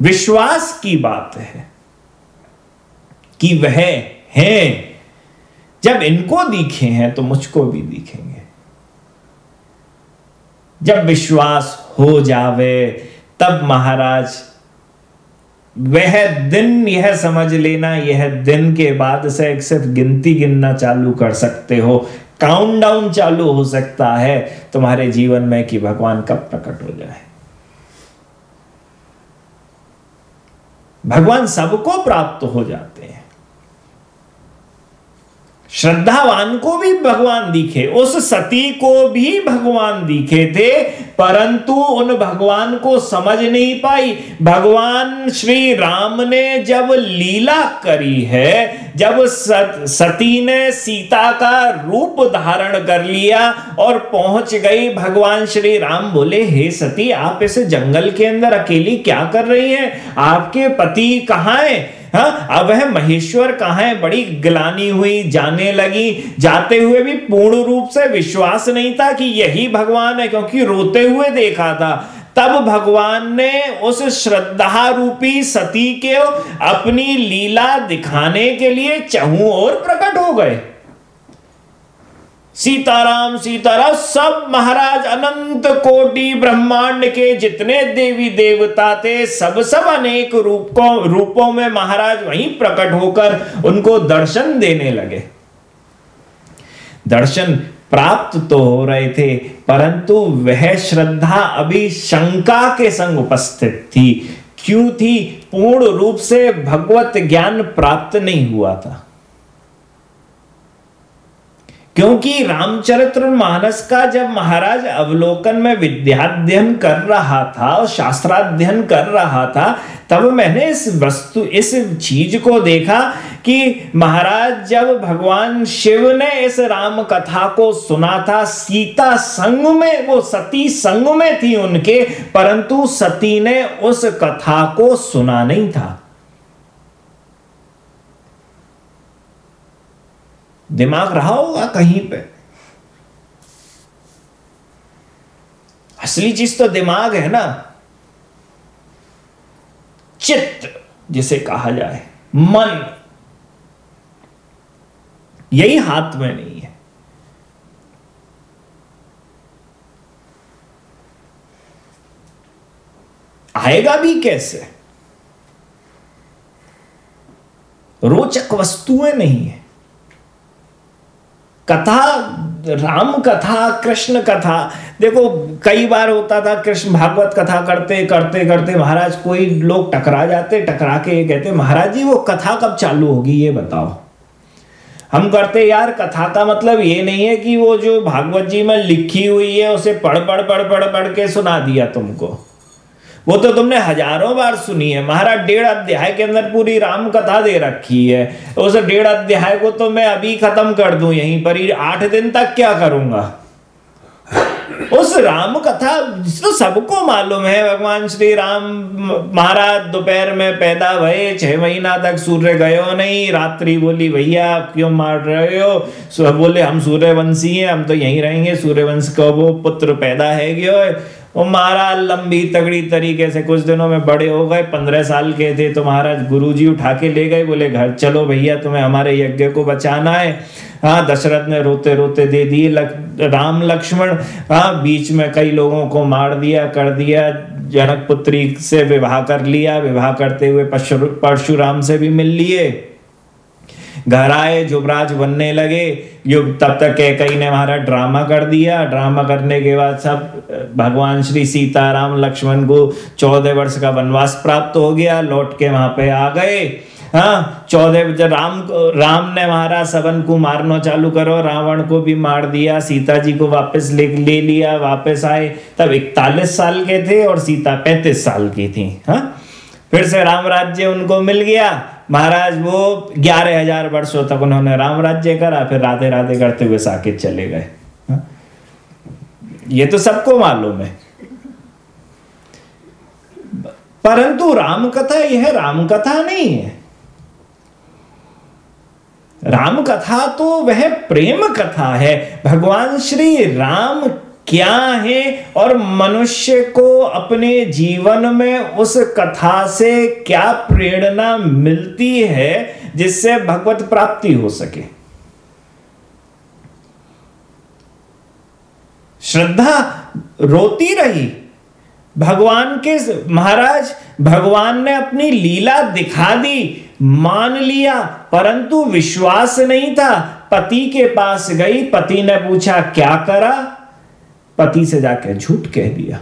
[SPEAKER 1] विश्वास की बात है कि वह है। जब इनको दिखे हैं तो मुझको भी दिखेंगे। जब विश्वास हो जावे, तब महाराज वह दिन यह समझ लेना, यह दिन के बाद से सिर्फ़ गिनती गिनना चालू कर सकते हो। काउंटडाउन चालू हो सकता है तुम्हारे जीवन में कि भगवान कब प्रकट हो जाए। भगवान सबको प्राप्त हो जाते हैं। श्रद्धावान को भी भगवान दिखे, उस सती को भी भगवान दिखे थे परंतु उन भगवान को समझ नहीं पाई। भगवान श्री राम ने जब लीला करी है जब सत, सती ने सीता का रूप धारण कर लिया और पहुँच गई भगवान श्री राम बोले हे सती आप इस जंगल के अंदर अकेली क्या कर रही हैं? आपके पति कहाँ हैं? हाँ अब वह महेश्वर कहा है? बड़ी ग्लानी हुई, जाने लगी। जाते हुए भी पूर्ण रूप से विश्वास नहीं था कि यही भगवान है, क्योंकि रोते हुए देखा था। तब भगवान ने उस श्रद्धा रूपी सती के अपनी लीला दिखाने के लिए चहु और प्रकट हो गए। सीताराम सीताराम सब महाराज अनंत कोटि ब्रह्मांड के जितने देवी देवता थे, सब सब अनेक रूपों रूपों में महाराज वहीं प्रकट होकर उनको दर्शन देने लगे। दर्शन प्राप्त तो हो रहे थे, परंतु वह श्रद्धा अभी शंका के संग उपस्थित थी। क्यों थी? पूर्ण रूप से भगवत ज्ञान प्राप्त नहीं हुआ था। क्योंकि रामचरित्र मानस का जब महाराज अवलोकन में विद्याध्ययन कर रहा था और शास्त्राध्ययन कर रहा था, तब मैंने इस वस्तु, इस चीज़ को देखा कि महाराज जब भगवान शिव ने इस राम कथा को सुना था, सीता संग में, वो सती संग में थी उनके, परंतु सती ने उस कथा को सुना नहीं था। दिमाग रहा होगा कहीं पे। असली चीज़ तो दिमाग है ना। चित्त, जिसे कहा जाए, मन। यही हाथ में नहीं है। आएगा भी कैसे? रोचक वस्तुएँ नहीं है। कथा, राम कथा, कृष्ण कथा। देखो, कई बार होता था, कृष्ण भागवत कथा करते करते करते महाराज कोई लोग टकरा जाते, टकरा के ये कहते, महाराज जी, वो कथा कब चालू होगी, ये बताओ? हम करते यार, कथा का मतलब ये नहीं है कि वो जो भागवत जी में लिखी हुई है, उसे पढ़ पढ़ पढ़ पढ़ पढ़ के सुना दिया तुमको। वो तो तुमने हज़ारों बार सुनी है। महाराज, डेढ़ अध्याय के अंदर पूरी राम कथा दे रखी है। उस डेढ़ अध्याय को तो मैं अभी खत्म कर दूँ यहीं पर ही। आठ दिन तक क्या करूँगा? उस राम कथा तो सबको मालूम है, भगवान श्री राम, महाराज, दोपहर में पैदा भये छह महीना तक सूर्य गयो नहीं, रात्रि बोली, भैया, आप क्यों मार रहे हो? सुबह बोले, हम सूर्यवंशी हैं, हम तो यहीं रहेंगे, सूर्यवंश को वो पुत्र पैदा है गयो वो महाराज लंबी तगड़ी तरीके से कुछ दिनों में बड़े हो गए पंद्रह साल के थे तो महाराज गुरु जी उठा के ले गए बोले घर चलो भैया तुम्हें हमारे यज्ञ को बचाना है। हाँ दशरथ ने रोते रोते दे दिए लक, राम लक्ष्मण हाँ बीच में कई लोगों को मार दिया कर दिया जनक पुत्री से विवाह कर लिया विवाह करते हुए परशुराम से भी मिल लिए। घर आए युवराज बनने लगे युग तब तक कई ने हमारा ड्रामा कर दिया। ड्रामा करने के बाद सब भगवान श्री सीता राम लक्ष्मण को चौदह वर्ष का वनवास प्राप्त हो गया, लौट के वहाँ पे आ गए। हाँ चौदह राम राम ने महाराज सबन को मारना चालू करो, रावण को भी मार दिया, सीता जी को वापस ले ले लिया, वापस आए। तब इकतालीस साल के थे और सीता पैंतीस साल की थी। हाँ फिर से राम राज्य उनको मिल गया। महाराज वो ग्यारह हज़ार वर्षों तक उन्होंने राम राज्य करा, फिर राधे राधे करते हुए साकेत चले गए? ये तो सबको मालूम है। परंतु राम कथा यह राम कथा नहीं है। राम कथा तो वह प्रेम कथा है। भगवान श्री राम क्या है और मनुष्य को अपने जीवन में उस कथा से क्या प्रेरणा मिलती है जिससे भगवत प्राप्ति हो सके? श्रद्धा रोती रही। भगवान के महाराज, भगवान ने अपनी लीला दिखा दी, मान लिया, परंतु विश्वास नहीं था। पति के पास गई, पति ने पूछा, क्या करा? पति से जाकर झूठ कह दिया।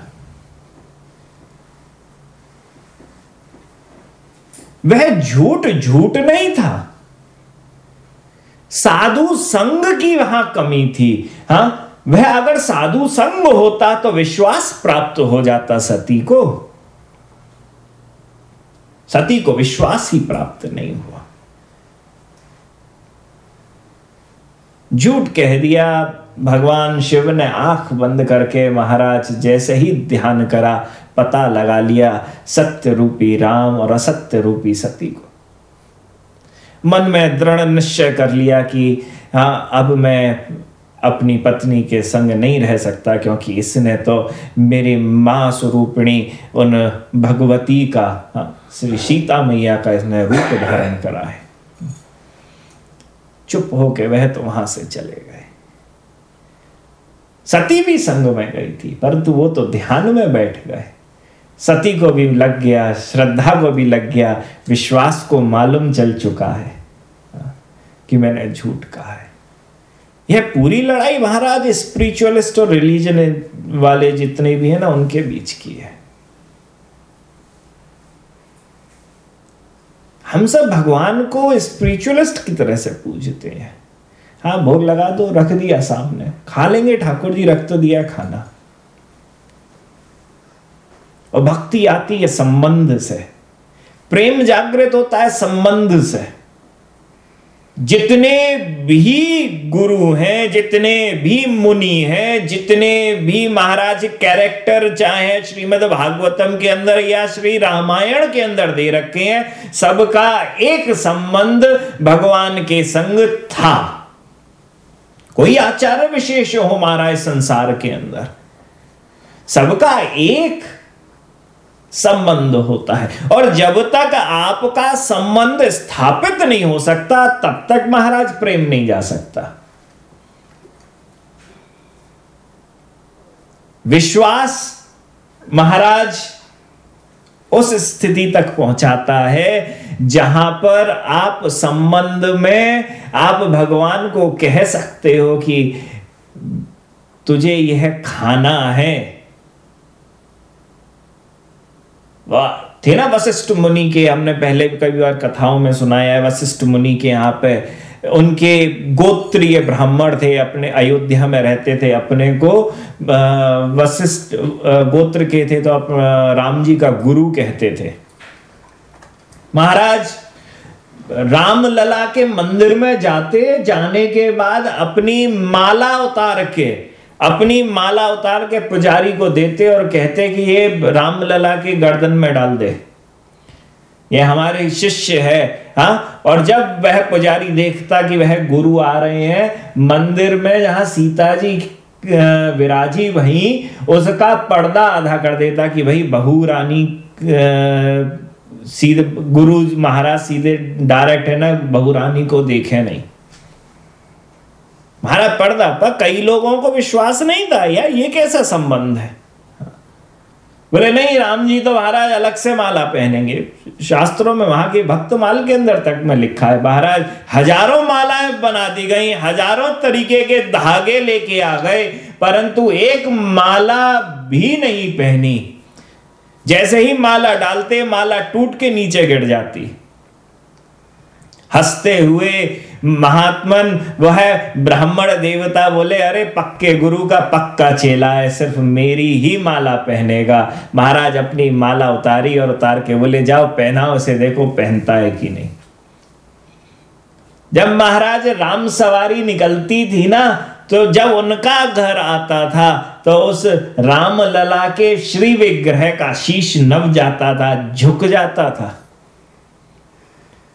[SPEAKER 1] वह झूठ झूठ नहीं था। साधु संग की वहाँ कमी थी। हा वह अगर साधु संग होता तो विश्वास प्राप्त हो जाता सती को। सती को विश्वास ही प्राप्त नहीं हुआ। झूठ कह दिया, भगवान शिव ने आँख बंद करके महाराज जैसे ही ध्यान करा, पता लगा लिया सत्य रूपी राम और असत्य रूपी सती को। मन में दृढ़ निश्चय कर लिया कि हाँ अब मैं अपनी पत्नी के संग नहीं रह सकता क्योंकि इसने तो मेरी माँ स्वरूपिणी उन भगवती का हाँ, श्री सीता मैया का इसने रूप धारण करा है। चुप होके वह तो वहाँ से चले गए। सती भी संग में गई थी परंतु वो तो ध्यान में बैठ गए। सती को भी लग गया श्रद्धा को भी लग गया विश्वास को मालूम चल चुका है हाँ, कि मैंने झूठ कहा यह पूरी लड़ाई महाराज स्पिरिचुअलिस्ट और रिलीजन वाले जितने भी हैं ना, उनके बीच की है। हम सब भगवान को स्पिरिचुअलिस्ट की तरह से पूजते हैं। हाँ भोग लगा दो, रख दिया सामने। खा लेंगे, ठाकुर जी, रख तो दिया खाना। और भक्ति आती है संबंध से। प्रेम जागृत होता है संबंध से। जितने भी गुरु हैं, जितने भी मुनि हैं, जितने भी महाराज कैरेक्टर चाहे श्रीमद् भागवतम के अंदर या श्री रामायण के अंदर दे रखे हैं, सबका एक संबंध भगवान के संग था। कोई आचार्य विशेष हो महाराज संसार के अंदर। सबका एक संबंध होता है। और जब तक आपका संबंध स्थापित नहीं हो सकता, तब तक महाराज प्रेम नहीं जा सकता। विश्वास महाराज उस स्थिति तक पहुंचाता है, जहाँ पर आप संबंध में आप भगवान को कह सकते हो कि तुझे यह खाना है। थे ना वशिष्ठ मुनि के, हमने पहले भी कई बार कथाओं में सुनाया है, वशिष्ठ मुनि के यहाँ पे उनके गोत्रीय ब्राह्मण थे, अपने अयोध्या में रहते थे, अपने को वशिष्ठ गोत्र के थे तो आप राम जी का गुरु कहते थे। महाराज राम लला के मंदिर में जाते, जाने के बाद अपनी माला उतार के अपनी माला उतार के पुजारी को देते और कहते कि ये रामलला के गर्दन में डाल दे। ये हमारे शिष्य है हाँ? और जब वह पुजारी देखता कि वह गुरु आ रहे हैं, मंदिर में जहाँ सीता जी विराजी वहीं, उसका पर्दा आधा कर देता कि भाई, बहू रानी सीधे, गुरु महाराज सीधे डायरेक्ट है ना, बहू रानी को देखे नहीं। महाराज पर्दा पर कई लोगों को विश्वास नहीं था, यार, ये कैसा संबंध है? बोले, नहीं राम जी तो महाराज अलग से माला पहनेंगे। शास्त्रों में वहाँ के भक्त माल के अंदर तक में लिखा है, महाराज, हज़ारों मालाएँ बना दी गई, हज़ारों तरीके के धागे लेके आ गए, परंतु एक माला भी नहीं पहनी। जैसे ही माला डालते, माला टूट के नीचे गिर जाती। हँसते हुए महात्मन, वह ब्राह्मण देवता बोले, अरे, पक्के गुरु का पक्का चेला है, सिर्फ़ मेरी ही माला पहनेगा। महाराज अपनी माला उतारी और उतार के बोले, जाओ, पहनाओ उसे देखो, पहनता है कि नहीं? जब महाराज राम सवारी निकलती थी ना तो जब उनका घर आता था तो उस राम लला के श्री विग्रह का शीश नव जाता था, झुक जाता था।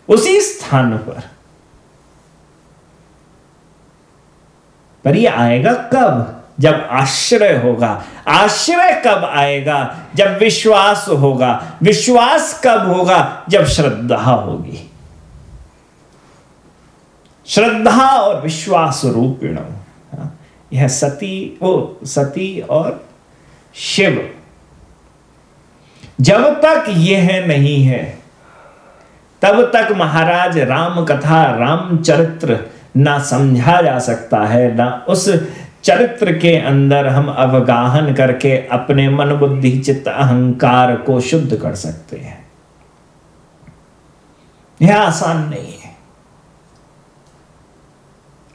[SPEAKER 1] उसी स्थान पर पर ये आएगा कब? जब आश्रय होगा। आश्रय कब आएगा? जब विश्वास होगा। विश्वास कब होगा? जब श्रद्धा होगी। श्रद्धा और विश्वास रूपिण हाँ, यह सती वो सती और शिव। जब तक यह नहीं है तब तक महाराज राम कथा रामचरित्र ना समझा जा सकता है, ना उस चरित्र के अंदर हम अवगाहन करके अपने मन बुद्धि चित्त, अहंकार को शुद्ध कर सकते हैं। यह आसान नहीं है।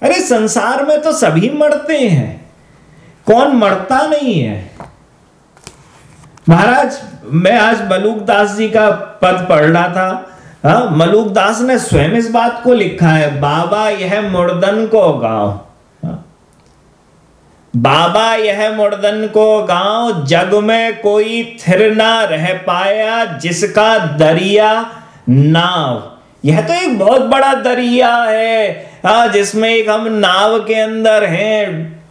[SPEAKER 1] अरे संसार में तो सभी मरते हैं। कौन मरता नहीं है? महाराज, मैं आज मलूक दास जी का पद पढ़ रहा था। हाँ मलूक दास ने स्वयं इस बात को लिखा है, बाबा यह मुर्दन को गाँव। हाँ? बाबा यह मुर्दन को गाँव, जग में कोई थिर ना रह पाया जिसका दरिया नाव। यह तो एक बहुत बड़ा दरिया है हाँ जिसमें एक हम नाव के अंदर हैं।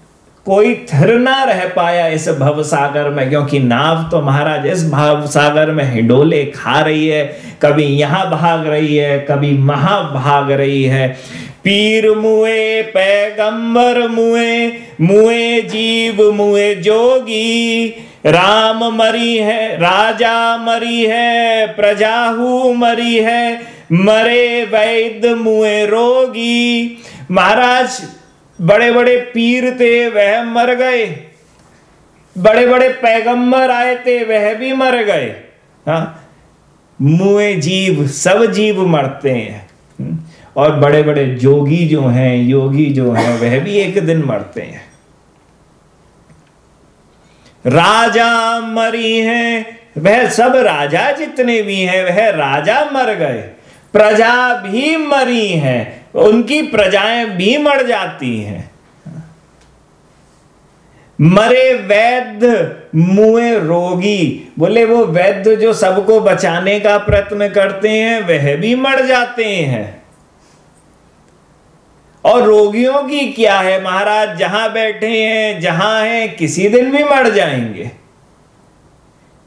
[SPEAKER 1] कोई थिर ना रह पाया इस भव सागर में, क्योंकि नाव तो महाराज इस भव सागर में हिडोले खा रही है। कभी यहाँ भाग रही है, कभी महा भाग रही है। पीर मुए, पैगंबर मुए मुए जीव, मुए जोगी। राम मरी है, राजा मरी है, प्रजाहू मरी है, मरे वैद्य मुए रोगी। महाराज बड़े बड़े पीर थे वह मर गए। बड़े बड़े पैगंबर आए थे वह भी मर गए। हाँ? मुए जीव सब जीव मरते हैं। हम्म, और बड़े बड़े जोगी जो हैं योगी जो हैं वह भी एक दिन मरते हैं। राजा मरी हैं। वह सब राजा जितने भी हैं वह राजा मर गए। प्रजा भी मरी है। उनकी प्रजाएँ भी मर जाती हैं। मरे वैद्य मुए रोगी, बोले वो वैद्य जो सबको बचाने का प्रयत्न करते हैं, वह भी मर जाते हैं। और रोगियों की क्या है? महाराज, जहाँ बैठे हैं, जहाँ हैं, किसी दिन भी मर जाएँगे।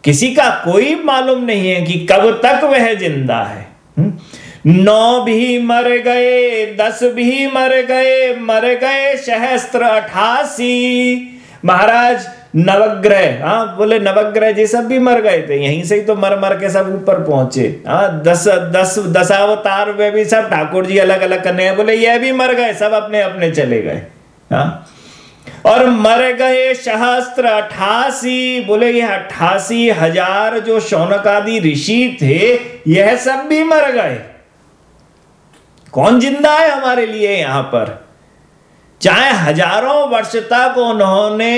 [SPEAKER 1] किसी का कोई मालूम नहीं है कि कब तक वह ज़िंदा है। हुँ? नौ भी मर गए, दस भी मर गए मर गए सहस्त्र अठासी। महाराज, नवग्रह हाँ बोले नवग्रह जी सब भी मर गए थे, यहीं से ही तो मर मर के सब ऊपर पहुँचे। हाँ दस दस, दशावतार वे भी सब, ठाकुर जी अलग अलग करने हैं बोले ये भी मर गए, सब अपने अपने चले गए। हाँ और मर गए सहस्त्र अठासी, बोले ये अठासी हज़ार जो शौनक आदि ऋषि थे, यह सब भी मर गए। कौन ज़िंदा है हमारे लिए यहाँ पर चाहे हज़ारों वर्ष तक उन्होंने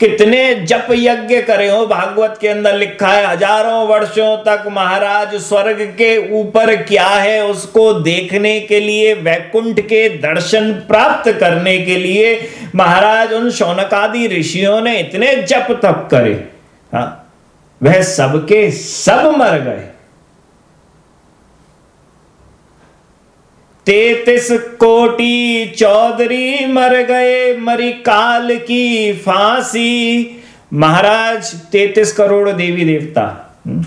[SPEAKER 1] कितने जप यज्ञ करे हो, भागवत के अंदर लिखा है, हज़ारों वर्षों तक महाराज स्वर्ग के ऊपर क्या है उसको देखने के लिए, वैकुंठ के दर्शन प्राप्त करने के लिए महाराज उन शौनकादि ऋषियों ने इतने जप तप करे हा? वह सबके सब मर गए तैतीस कोटि चौधरी मर गए, मरी काल की फांसी। महाराज, तैतीस करोड़ देवी देवता। हम्म।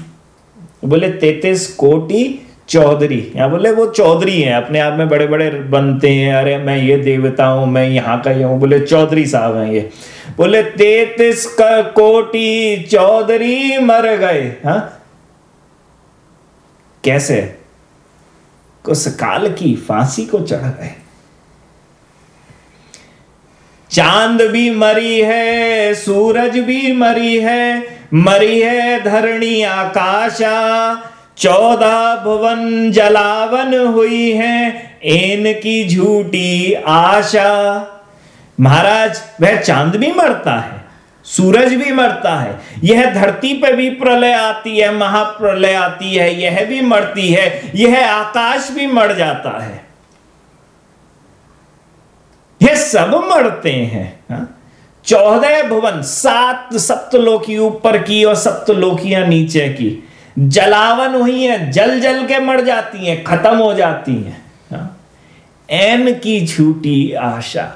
[SPEAKER 1] बोले, तैतीस कोटि चौधरी। या बोले, वो चौधरी हैं, अपने आप में बड़े बड़े बनते हैं। अरे, मैं ये देवता हूँ, मैं यहाँ का ही हूँ। बोले, चौधरी साहब हैं ये। बोले, तैतीस कोटि चौधरी मर गए। हा? कैसे? उस काल की फांसी को चढ़ गए चाँद भी मरी है, सूरज भी मरी है मरी है धरणी आकाशा, चौदह भुवन जलावन हुई है एन की झूठी आशा। महाराज, वह चाँद भी मरता है। सूरज भी मरता है, यह धरती पे भी प्रलय आती है, महाप्रलय आती है, यह भी मरती है, यह आकाश भी मर जाता है यह सब मरते हैं हाँ? चौदह भुवन, सात सप्तलोकी ऊपर की और सप्तलोकियाँ नीचे की जलावन हुई है, जल जल के मर जाती हैं, खत्म हो जाती हैं हाँ? एन की झूठी आशा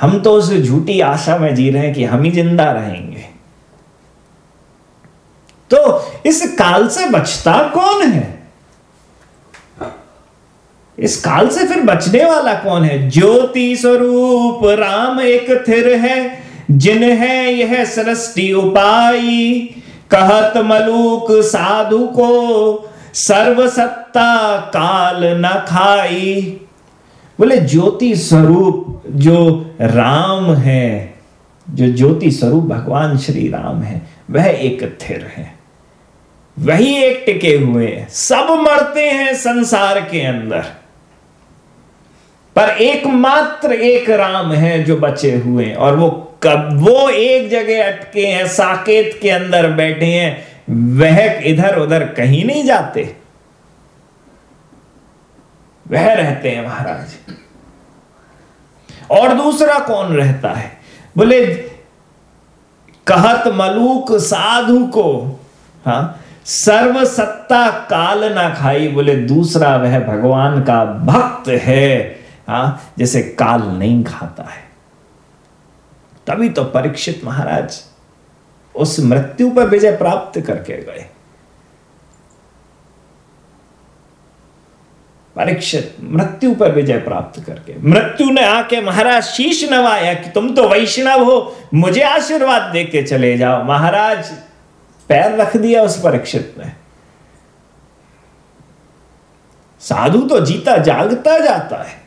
[SPEAKER 1] हम तो उस झूठी आशा में जी रहे हैं कि हम ही ज़िंदा रहेंगे। तो इस काल से बचता कौन है? इस काल से फिर बचने वाला कौन है? ज्योति स्वरूप राम एक थिर है, जिन है यह सृष्टि उपाई। कहत मलूक साधु को सर्व सत्ता काल न खाई। बोले, ज्योति स्वरूप जो राम है, जो ज्योति स्वरूप भगवान श्री राम है, वह एक थिर है। वही एक टिके हुए हैं। सब मरते हैं संसार के अंदर। पर एकमात्र एक राम है जो बचे हुए हैं। और वो कब, वो एक जगह अटके हैं, साकेत के अंदर बैठे हैं। वह इधर उधर कहीं नहीं जाते। वह रहते हैं महाराज। और दूसरा कौन रहता है? बोले, कहत मलूक साधु को, हा सर्व सत्ता काल ना खाई, बोले, दूसरा वह भगवान का भक्त है, हा, जैसे काल नहीं खाता है। तभी तो परीक्षित महाराज उस मृत्यु पर विजय प्राप्त करके गए। परीक्षित, मृत्यु पर विजय प्राप्त करके। मृत्यु ने आके महाराज शीश नवाया कि तुम तो वैष्णव हो, मुझे आशीर्वाद दे के चले जाओ। महाराज, पैर रख दिया उस परीक्षित ने। साधु तो जीता जागता जाता है।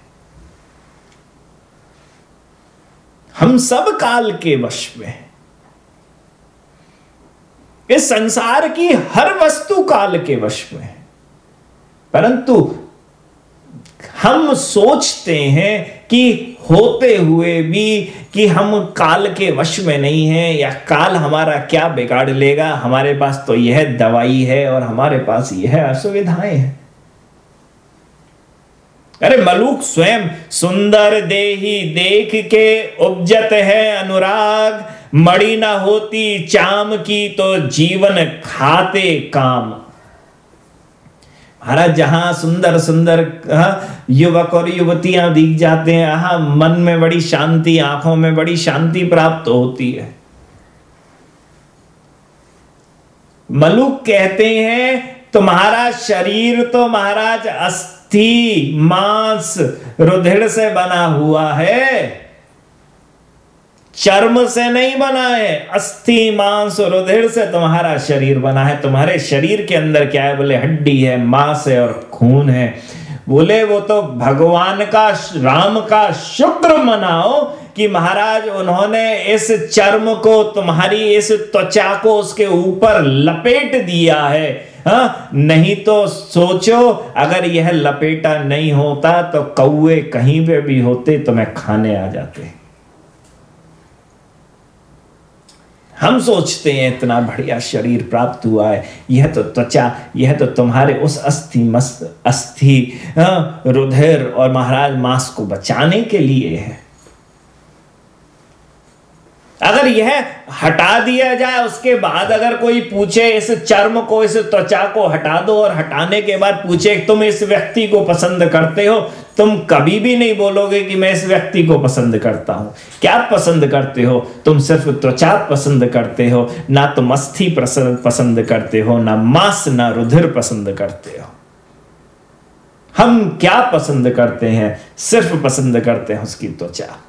[SPEAKER 1] हम सब काल के वश में इस संसार की हर वस्तु काल के वश में है। परंतु हम सोचते हैं कि होते हुए भी कि हम काल के वश में नहीं हैं या काल हमारा क्या बिगाड़ लेगा? हमारे पास तो यह दवाई है और हमारे पास यह असुविधाएँ हैं। अरे मलूक स्वयं सुंदर देही देख के उपजत है अनुराग। मड़ी ना होती, चाम की तो जीवन खाते काम। महाराज, जहाँ सुंदर सुंदर युवक और युवतियाँ दिख जाते हैं हाँ मन में बड़ी शांति, आँखों में बड़ी शांति प्राप्त होती है। मलुक कहते हैं तुम्हारा शरीर तो महाराज अस्थि, मांस, रुधिर से बना हुआ है। चर्म से नहीं बना है, अस्थि, मांस और रुधिर से तुम्हारा शरीर बना है। तुम्हारे शरीर के अंदर क्या है? बोले, हड्डी है, मांस है और खून है। बोले, वो तो भगवान का, राम का शुक्र मनाओ कि महाराज, उन्होंने इस चर्म को, तुम्हारी इस त्वचा को उसके ऊपर लपेट दिया है। हा? नहीं तो सोचो, अगर यह लपेटा नहीं होता तो कौए कहीं पे भी होते तो मैं खाने आ जाते। हम सोचते हैं इतना बढ़िया शरीर प्राप्त हुआ है। यह तो त्वचा यह तो तुम्हारे उस अस्थि मस्त अस्थि हाँ, रुधिर और महाराज मांस को बचाने के लिए है। अगर यह हटा दिया जाए उसके बाद अगर कोई पूछे इस चर्म को इस त्वचा को हटा दो और हटाने के बाद पूछे तुम इस व्यक्ति को पसंद करते हो तुम कभी भी नहीं बोलोगे कि मैं इस व्यक्ति को पसंद करता हूँ। क्या पसंद करते हो? तुम सिर्फ़ त्वचा पसंद करते हो, ना तुम अस्थि पसंद करते हो, ना मांस, ना रुधिर पसंद करते हो। हम क्या पसंद करते हैं? सिर्फ़ पसंद करते हैं उसकी त्वचा।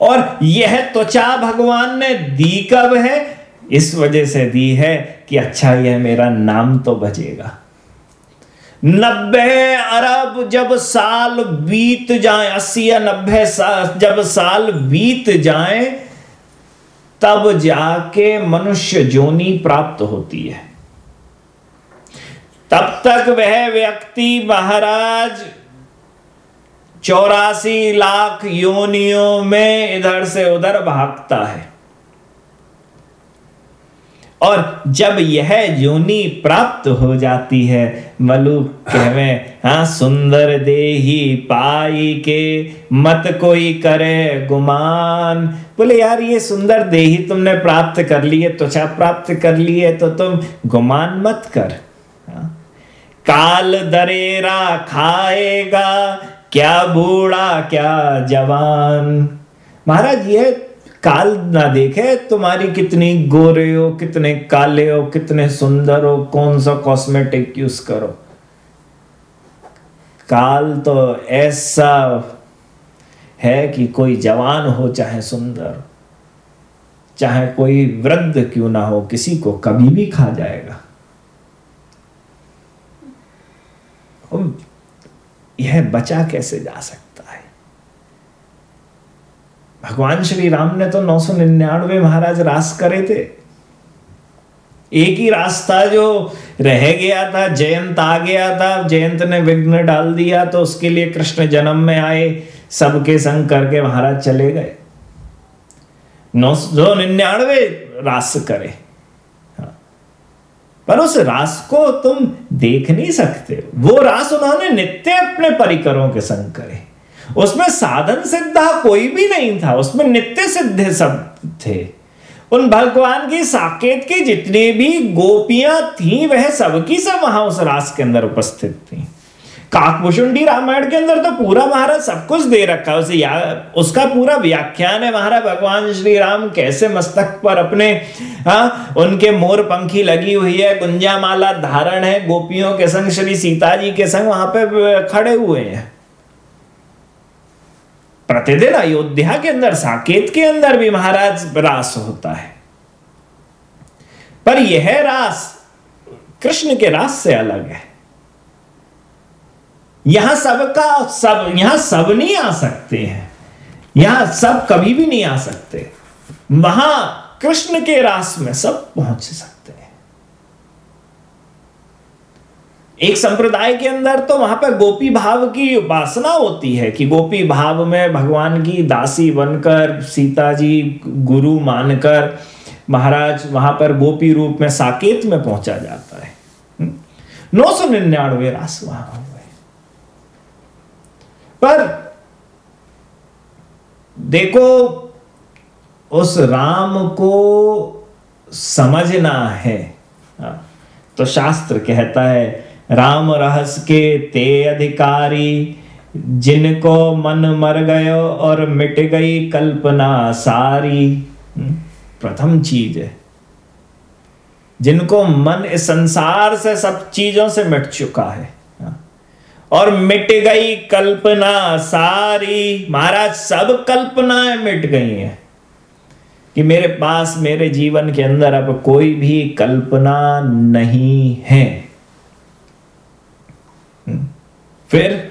[SPEAKER 1] और यह त्वचा भगवान ने दी कब है? इस वजह से दी है कि अच्छा यह मेरा नाम तो बजेगा। नब्बे अरब जब साल बीत जाए, अस्सी या नब्बे साल जब साल बीत जाए, तब जाके मनुष्य जोनी प्राप्त होती है। तब तक वह व्यक्ति महाराज, चौरासी लाख योनियों में इधर से उधर भागता है। और जब यह योनि प्राप्त हो जाती है, मलु कहवे हाँ सुंदर देही पाई के मत कोई करे गुमान। बोले, यार, ये सुंदर देही तुमने प्राप्त कर ली है त्वचा प्राप्त कर ली है तो तुम गुमान मत कर। हाँ? काल दरेरा खाएगा, क्या बूढ़ा, क्या जवान? महाराज ये काल ना देखे, तुम्हारी कितनी गोरे हो, कितने काले हो, कितने सुंदर हो, कौन सा कॉस्मेटिक यूज़ करो। काल तो ऐसा है कि कोई जवान हो, चाहे सुंदर चाहे कोई वृद्ध क्यों ना हो, किसी को कभी भी खा जाएगा। यह बचा कैसे जा सकता? भगवान श्री राम ने तो नौ सौ निन्यानवे महाराज रास करे थे। एक ही रास्ता जो रह गया था, जयंत आ गया था। जयंत ने विघ्न डाल दिया तो उसके लिए कृष्ण जन्म में आए, सबके संग करके महाराज चले गए। नौ सौ निन्यानवे रास करे। पर उस रास को तुम देख नहीं सकते। वो रास उन्होंने नित्य अपने परिकरों के संग करे। उसमें साधन सिद्धा कोई भी नहीं था उसमें नित्य सिद्ध सब थे। उन भगवान की साकेत की जितनी भी गोपियाँ थी वह सबकी सब वहाँ उस रास के अंदर उपस्थित थी। काकभुषुंडी रामायण के अंदर तो पूरा महाराज सब कुछ दे रखा है। उसे या उसका पूरा व्याख्यान है महाराज भगवान श्री राम कैसे मस्तक पर अपने आ, उनके मोर पंखी लगी हुई है गुंजा माला धारण है गोपियों के संग श्री सीता जी के संग वहाँ पे खड़े हुए हैं। प्रतिदिन अयोध्या के अंदर साकेत के अंदर भी महाराज रास होता है। पर यह रास कृष्ण के रास से अलग है। यहाँ सबका, सब, यहाँ सब नहीं आ सकते हैं। यहाँ सब कभी भी नहीं आ सकते। वहाँ कृष्ण के रास में सब पहुँच सकते हैं एक संप्रदाय के अंदर तो वहाँ पर गोपी भाव की उपासना होती है कि गोपी भाव में भगवान की दासी बनकर सीता जी गुरु मानकर महाराज वहाँ पर गोपी रूप में साकेत में पहुँचा जाता है। हम्म? नौ सौ निन्यानवे रास वहाँ हुए। पर देखो उस राम को समझना है। हाँ, तो शास्त्र कहता है राम रहस के ते अधिकारी जिनको मन मर गयो और मिट गई कल्पना सारी। हम्म, प्रथम चीज़ है। जिनको मन इस संसार से सब चीज़ों से मिट चुका है। और मिट गई कल्पना सारी। महाराज सब कल्पनाएँ मिट गई हैं। कि मेरे पास मेरे जीवन के अंदर अब कोई भी कल्पना नहीं है। फिर?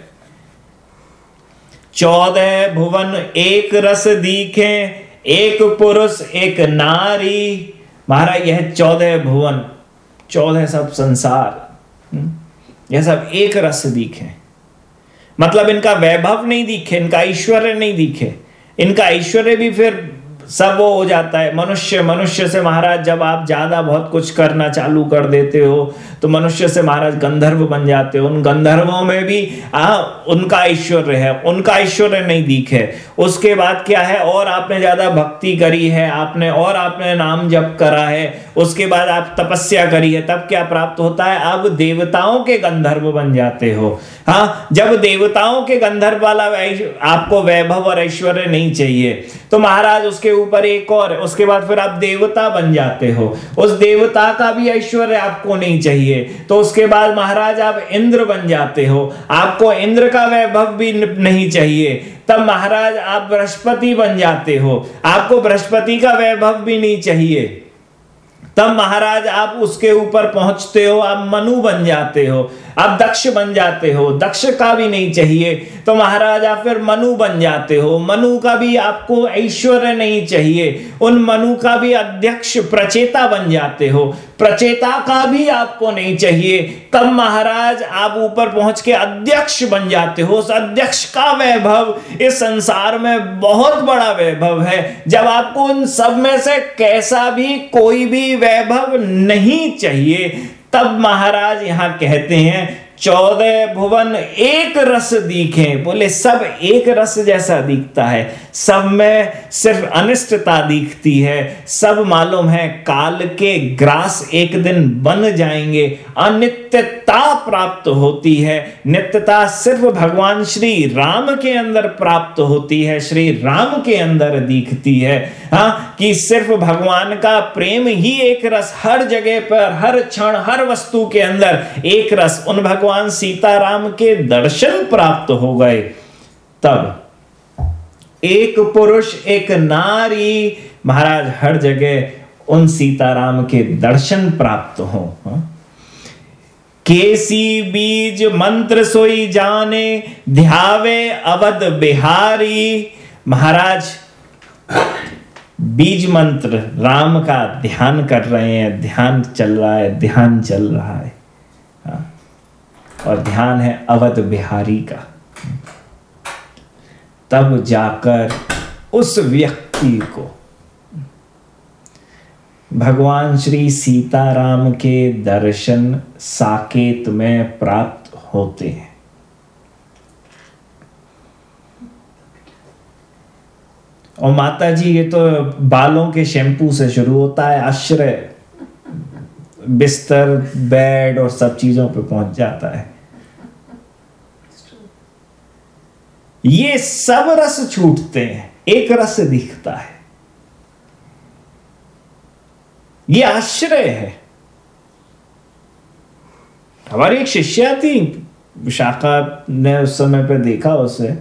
[SPEAKER 1] चौदह भुवन एक रस दीखे, एक पुरुष, एक नारी। महाराज, यह चौदह भुवन, चौदह सब संसार हम्म। यह सब एक रस दिखे। मतलब इनका वैभव नहीं दिखे, इनका ऐश्वर्य नहीं दिखे। इनका ऐश्वर्य भी फिर सब वो हो जाता है। मनुष्य मनुष्य से महाराज जब आप ज़्यादा बहुत कुछ करना चालू कर देते हो तो मनुष्य से महाराज गंधर्व बन जाते हो। उन गंधर्वों में भी आ, उनका ऐश्वर्य है। उनका ऐश्वर्य नहीं दिखे। उसके बाद क्या है? और आपने ज़्यादा भक्ति करी है आपने और आपने नाम जप करा है। उसके बाद आप तपस्या करी है तब क्या प्राप्त होता है? अब देवताओं के गंधर्व बन जाते हो। हाँ जब देवताओं के गंधर्व वाला आपको वैभव और ऐश्वर्य नहीं चाहिए। तो महाराज, उसके ऊपर एक और, उसके बाद फिर आप देवता बन जाते हो। उस देवता का भी ऐश्वर्य आपको नहीं चाहिए। तो उसके बाद महाराज, आप इंद्र बन जाते हो। आपको इंद्र का वैभव भी नहीं चाहिए। तब महाराज, आप बृहस्पति बन जाते हो। आपको बृहस्पति का वैभव भी नहीं चाहिए। तब महाराज आप उसके ऊपर पहुँचते हो, आप मनु बन जाते हो, आप दक्ष बन जाते हो, दक्ष का भी नहीं चाहिए। तो महाराज आप फिर मनु बन जाते हो, मनु का भी आपको ऐश्वर्य नहीं चाहिए, उन मनु का भी अध्यक्ष, प्रचेता बन जाते हो। प्रचेता का भी आपको नहीं चाहिए। तब महाराज आप ऊपर पहुँच के अध्यक्ष बन जाते हो। उस अध्यक्ष का वैभव इस संसार में बहुत बड़ा वैभव है। जब आपको उन सब में से कैसा भी कोई भी वैभव नहीं चाहिए, तब महाराज यहाँ कहते हैं चौदह भुवन एक रस दिखे। बोले, सब एक रस जैसा दिखता है। सब में सिर्फ़ अनिष्टता दिखती है। सब मालूम है, काल के ग्रास एक दिन बन जाएँगे। अनित्यता प्राप्त होती है। नित्यता सिर्फ़ भगवान श्री राम के अंदर प्राप्त होती है, श्री राम के अंदर दिखती है। हाँ कि सिर्फ़ भगवान का प्रेम ही एक रस हर जगह पर, हर क्षण, हर वस्तु के अंदर एक रस उन भगवान सीताराम के दर्शन प्राप्त हो गए। तब एक पुरुष, एक नारी, महाराज हर जगह उन सीताराम के दर्शन प्राप्त हो। हाँ? केसी बीज मंत्र सोई जाने, ध्यावे अवध बिहारी। महाराज, बीज मंत्र राम का ध्यान कर रहे हैं, ध्यान चल रहा है, ध्यान चल रहा है। हाँ? और ध्यान है अवध बिहारी का। तब जाकर उस व्यक्ति को भगवान श्री सीताराम के दर्शन साकेत में प्राप्त होते हैं। और माता जी ये तो बालों के शैम्पू से शुरू होता है, आश्रय, बिस्तर, बेड और सब चीज़ों पे पहुँच जाता है। ये सब रस छूटते हैं, एक रस दिखता है। ये आश्रय है। हमारी एक शिष्या थी विशाखा ने उस समय पे देखा उसे।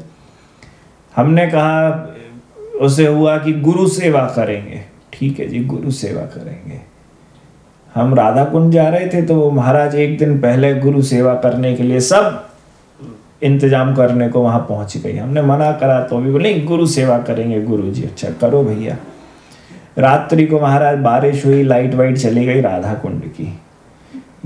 [SPEAKER 1] हमने कहा, उसे हुआ कि गुरु सेवा करेंगे। ठीक है जी, गुरु सेवा करेंगे। हम राधा कुंड जा रहे थे तो महाराज एक दिन पहले गुरु सेवा करने के लिए सब इंतज़ाम करने को वहाँ पहुँच गई। हमने मना करा तो भी बोले गुरु सेवा करेंगे गुरु जी अच्छा करो भैया। रात्रि को महाराज बारिश हुई लाइट वाइट चली गई राधा कुंड की।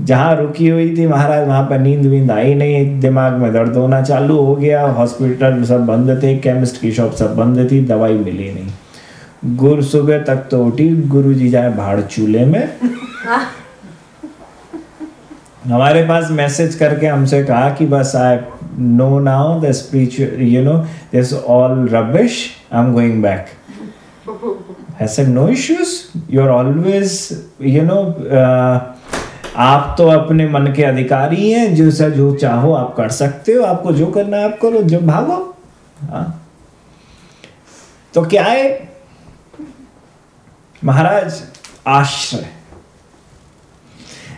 [SPEAKER 1] जहाँ रुकी हुई थी महाराज, वहाँ पर नींद वींद आई नहीं। दिमाग में दर्द होना चालू हो गया। हॉस्पिटल सब बंद थे केमिस्ट की शॉप सब बंद थी, दवाई मिली नहीं। गुरु सुबह तक तो उठी गुरु जी जाए भाड़ चूल्हे में। हमारे पास मैसेज करके हमसे कहा कि बस I know now the you know this all rubbish I am going back I said, no issues. You're always, you know, uh, आप तो अपने मन के अधिकारी हैं जो सा जो चाहो आप कर सकते हो। आपको जो करना है आप करो। जो भागो। हाँ। तो क्या है? महाराज आश्रय।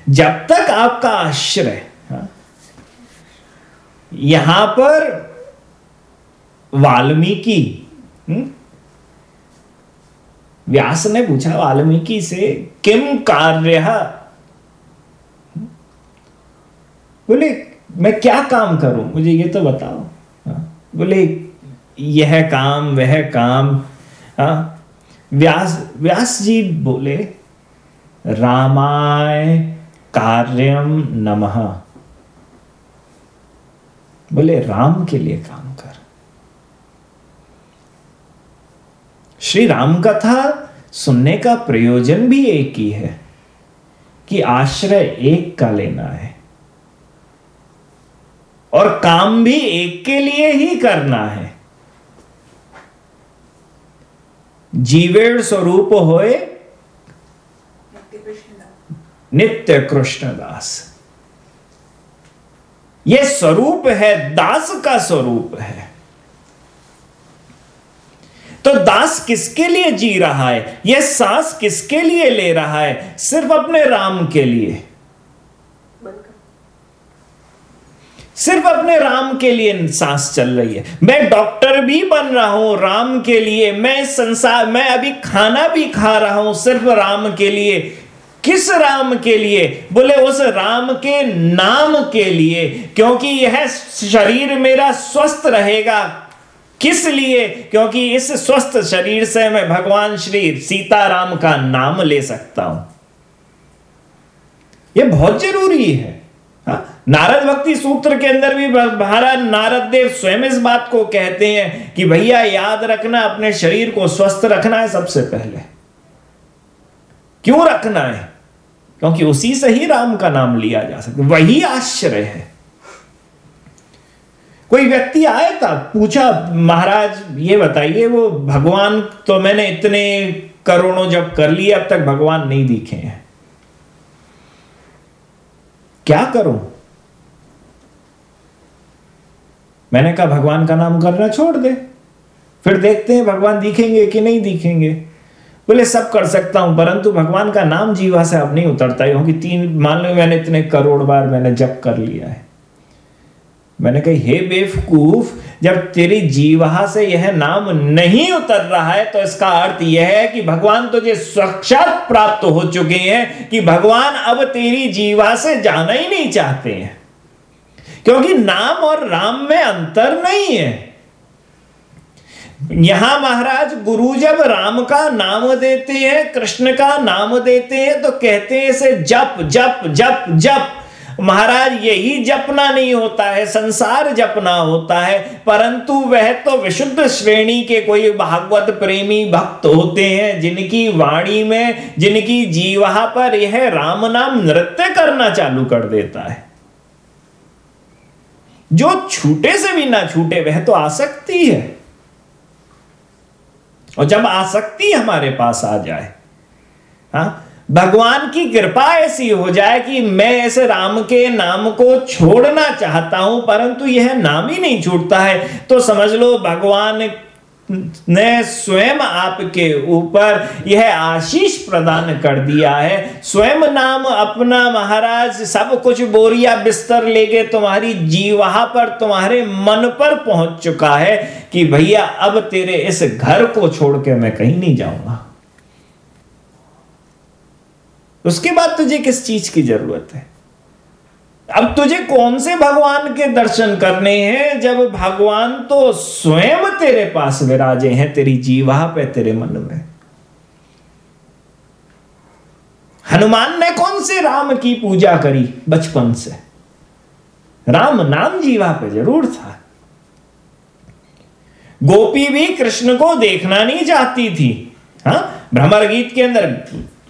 [SPEAKER 1] जब तक आपका आश्रय हाँ, यहाँ पर वाल्मीकि हम्म, व्यास ने पूछा वाल्मीकि से किम कार्य बोले मैं क्या काम करूँ? मुझे ये तो बताओ। हाँ, बोले यह काम वह काम। हाँ। व्यास व्यास जी बोले रामाय कार्यम नमः। बोले राम के लिए काम कर। श्री राम कथा सुनने का प्रयोजन भी एक ही है कि आश्रय एक का लेना है और काम भी एक के लिए ही करना है। जीवेड़ स्वरूप होए नित्य कृष्णदास यह स्वरूप है, दास का स्वरूप है। तो दास किसके लिए जी रहा है? यह सांस किसके लिए ले रहा है? सिर्फ़ अपने राम के लिए। सिर्फ़ अपने राम के लिए सांस चल रही है। मैं डॉक्टर भी बन रहा हूँ राम के लिए। मैं संसार, मैं अभी खाना भी खा रहा हूँ सिर्फ़ राम के लिए। किस राम के लिए? बोले, उस राम के नाम के लिए। क्योंकि यह शरीर मेरा स्वस्थ रहेगा। किस लिए? क्योंकि इस स्वस्थ शरीर से मैं भगवान श्री सीताराम का नाम ले सकता हूँ। यह बहुत ज़रूरी है। हा? नारद भक्ति सूत्र के अंदर भी महाराज नारद देव स्वयं इस बात को कहते हैं कि भैया, याद रखना, अपने शरीर को स्वस्थ रखना है सबसे पहले। क्यों रखना है? क्योंकि उसी से ही राम का नाम लिया जा सकता वही आश्रय है। कोई व्यक्ति आया था, पूछा, महाराज, ये बताइए, वो भगवान तो मैंने इतने करोड़ों जब कर लिए, अब तक भगवान नहीं दिखे हैं। क्या करूँ? मैंने कहा, भगवान का नाम करना छोड़ दे। फिर देखते हैं, भगवान दिखेंगे कि नहीं दिखेंगे? बोले, सब कर सकता हूँ, परंतु भगवान का नाम जीवा से अब नहीं उतरता। क्योंकि तीन, मान लो मैंने इतने करोड़ बार मैंने जप कर लिया है। मैंने कही, हे बेवकूफ़, जब तेरी जीवा से यह नाम नहीं उतर रहा है तो इसका अर्थ यह है कि भगवान तुझे साक्षात प्राप्त हो चुके हैं कि भगवान अब तेरी जीवा से जाना ही नहीं चाहते हैं। क्योंकि नाम और राम में अंतर नहीं है। यहाँ महाराज गुरु जब राम का नाम देते हैं, कृष्ण का नाम देते हैं तो कहते हैं इसे जप जप जप जप। महाराज, यही जपना नहीं होता है, संसार जपना होता है, परंतु वह तो विशुद्ध श्रेणी के कोई भागवत प्रेमी भक्त होते हैं, जिनकी वाणी में, जिनकी जीवा पर यह राम नाम नृत्य करना चालू कर देता है। जो छूटे से भी ना छूटे, वह तो आसक्ति है। और जब आसक्ति हमारे पास आ जाए हाँ भगवान की कृपा ऐसी हो जाए कि मैं ऐसे राम के नाम को छोड़ना चाहता हूँ, परंतु यह नाम ही नहीं छूटता है। तो समझ लो, भगवान ने स्वयं आपके ऊपर यह आशीष प्रदान कर दिया है। स्वयं नाम अपना महाराज, सब कुछ बोरिया बिस्तर लेके तुम्हारी जीवा पर, तुम्हारे मन पर पहुँच चुका है कि भैया, अब तेरे इस घर को छोड़ के मैं कहीं नहीं जाऊँगा। उसके बाद तुझे किस चीज़ की ज़रूरत है? अब तुझे कौन से भगवान के दर्शन करने हैं जब भगवान तो स्वयं तेरे पास विराजे हैं, तेरी जीवा पे, तेरे मन में? हनुमान ने कौन से राम की पूजा करी बचपन से? राम नाम जीवा पे ज़रूर था। गोपी भी कृष्ण को देखना नहीं चाहती थी, हा? भ्रमर गीत के अंदर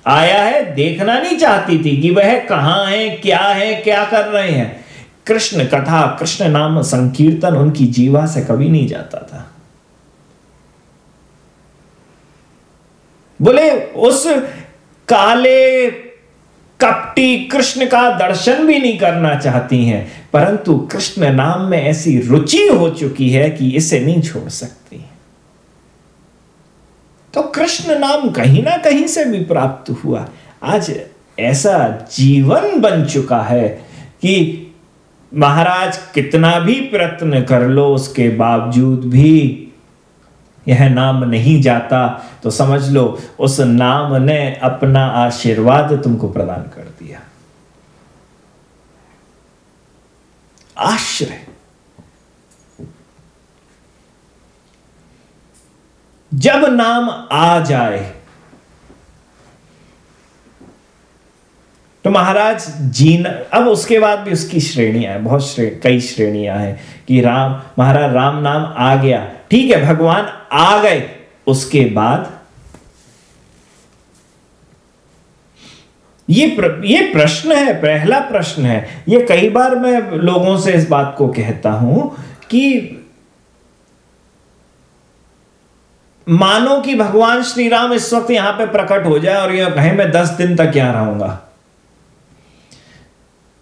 [SPEAKER 1] आया है, देखना नहीं चाहती थी कि वह कहाँ है, क्या है, क्या कर रहे हैं। कृष्ण कथा, कृष्ण नाम संकीर्तन उनकी जीवा से कभी नहीं जाता था। बोले, उस काले कपटी कृष्ण का दर्शन भी नहीं करना चाहती हैं, परंतु कृष्ण नाम में ऐसी रुचि हो चुकी है कि इसे नहीं छोड़ सकती। तो कृष्ण नाम कहीं ना कहीं से भी प्राप्त हुआ। आज ऐसा जीवन बन चुका है कि महाराज कितना भी प्रयत्न कर लो, उसके बावजूद भी यह नाम नहीं जाता। तो समझ लो, उस नाम ने अपना आशीर्वाद तुमको प्रदान कर दिया। आश्रय। जब नाम आ जाए। तो महाराज जीन अब उसके बाद भी उसकी श्रेणियाँ हैं बहुत श्रे, कई श्रेणियाँ हैं कि राम महाराज राम नाम आ गया। ठीक है भगवान आ गए। उसके बाद ये प्र, ये प्रश्न है पहला प्रश्न है। ये कई बार मैं लोगों से इस बात को कहता हूँ कि मानो कि भगवान श्री राम इस वक्त यहाँ पे प्रकट हो जाए और यह कहे, मैं दस दिन तक यहाँ रहूँगा।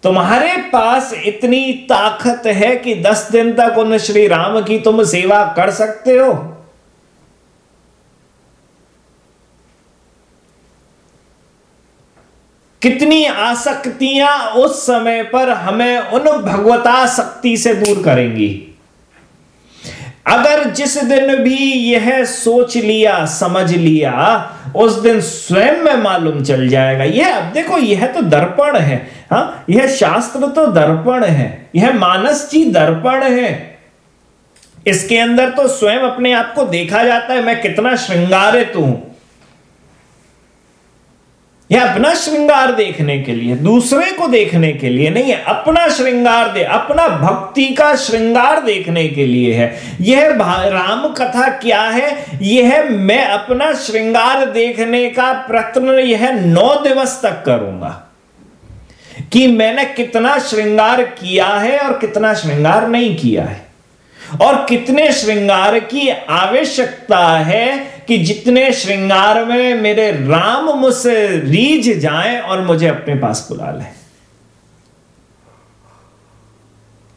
[SPEAKER 1] तुम्हारे पास इतनी ताकत है कि दस दिन तक उन श्री राम की तुम सेवा कर सकते हो। कितनी आसक्तियाँ उस समय पर हमें उन भगवता शक्ति से दूर करेंगी। अगर जिस दिन भी यह सोच लिया, समझ लिया, उस दिन स्वयं में मालूम चल जाएगा, यह अब देखो, यह तो दर्पण है, हा? यह शास्त्र तो दर्पण है, यह मानस जी दर्पण है इसके अंदर तो स्वयं अपने आप को देखा जाता है, मैं कितना श्रृंगारित हूँ यह अपना श्रृंगार देखने के लिए, दूसरे को देखने के लिए नहीं है, अपना श्रृंगार दे, अपना भक्ति का श्रृंगार देखने के लिए है। यह राम कथा क्या है? यह मैं अपना श्रृंगार देखने का प्रयत्न यह नौ दिवस तक करूँगा। कि मैंने कितना श्रृंगार किया है और कितना श्रृंगार नहीं किया है। और कितने श्रृंगार की आवश्यकता है कि जितने श्रृंगार में मेरे राम मुझसे रीझ जाएँ और मुझे अपने पास बुला लें।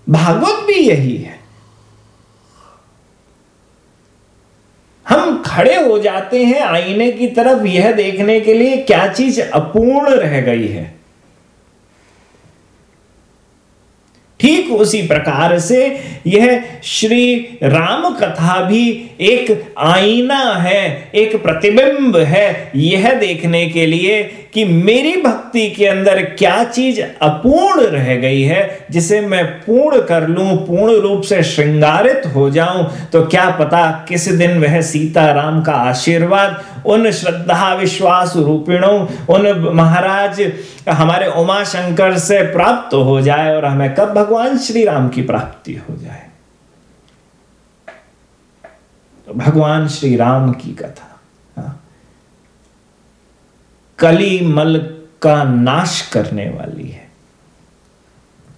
[SPEAKER 1] भागवत भी यही है। हम खड़े हो जाते हैं आईने की तरफ़, यह देखने के लिए क्या चीज़ अपूर्ण रह गई है। ठीक उसी प्रकार से यह श्री राम कथा भी एक आईना है, एक प्रतिबिंब है यह देखने के लिए कि मेरी भक्ति के अंदर क्या चीज़ अपूर्ण रह गई है, जिसे मैं पूर्ण कर लूँ, पूर्ण रूप से श्रृंगारित हो जाऊँ तो क्या पता किस दिन वह सीता राम का आशीर्वाद उन श्रद्धा विश्वास रूपिणों, उन महाराज, हमारे उमा शंकर से प्राप्त हो जाए और हमें कब भगवान श्री राम की प्राप्ति हो जाए तो भगवान श्री राम की कथा हाँ। कली मल का नाश करने वाली है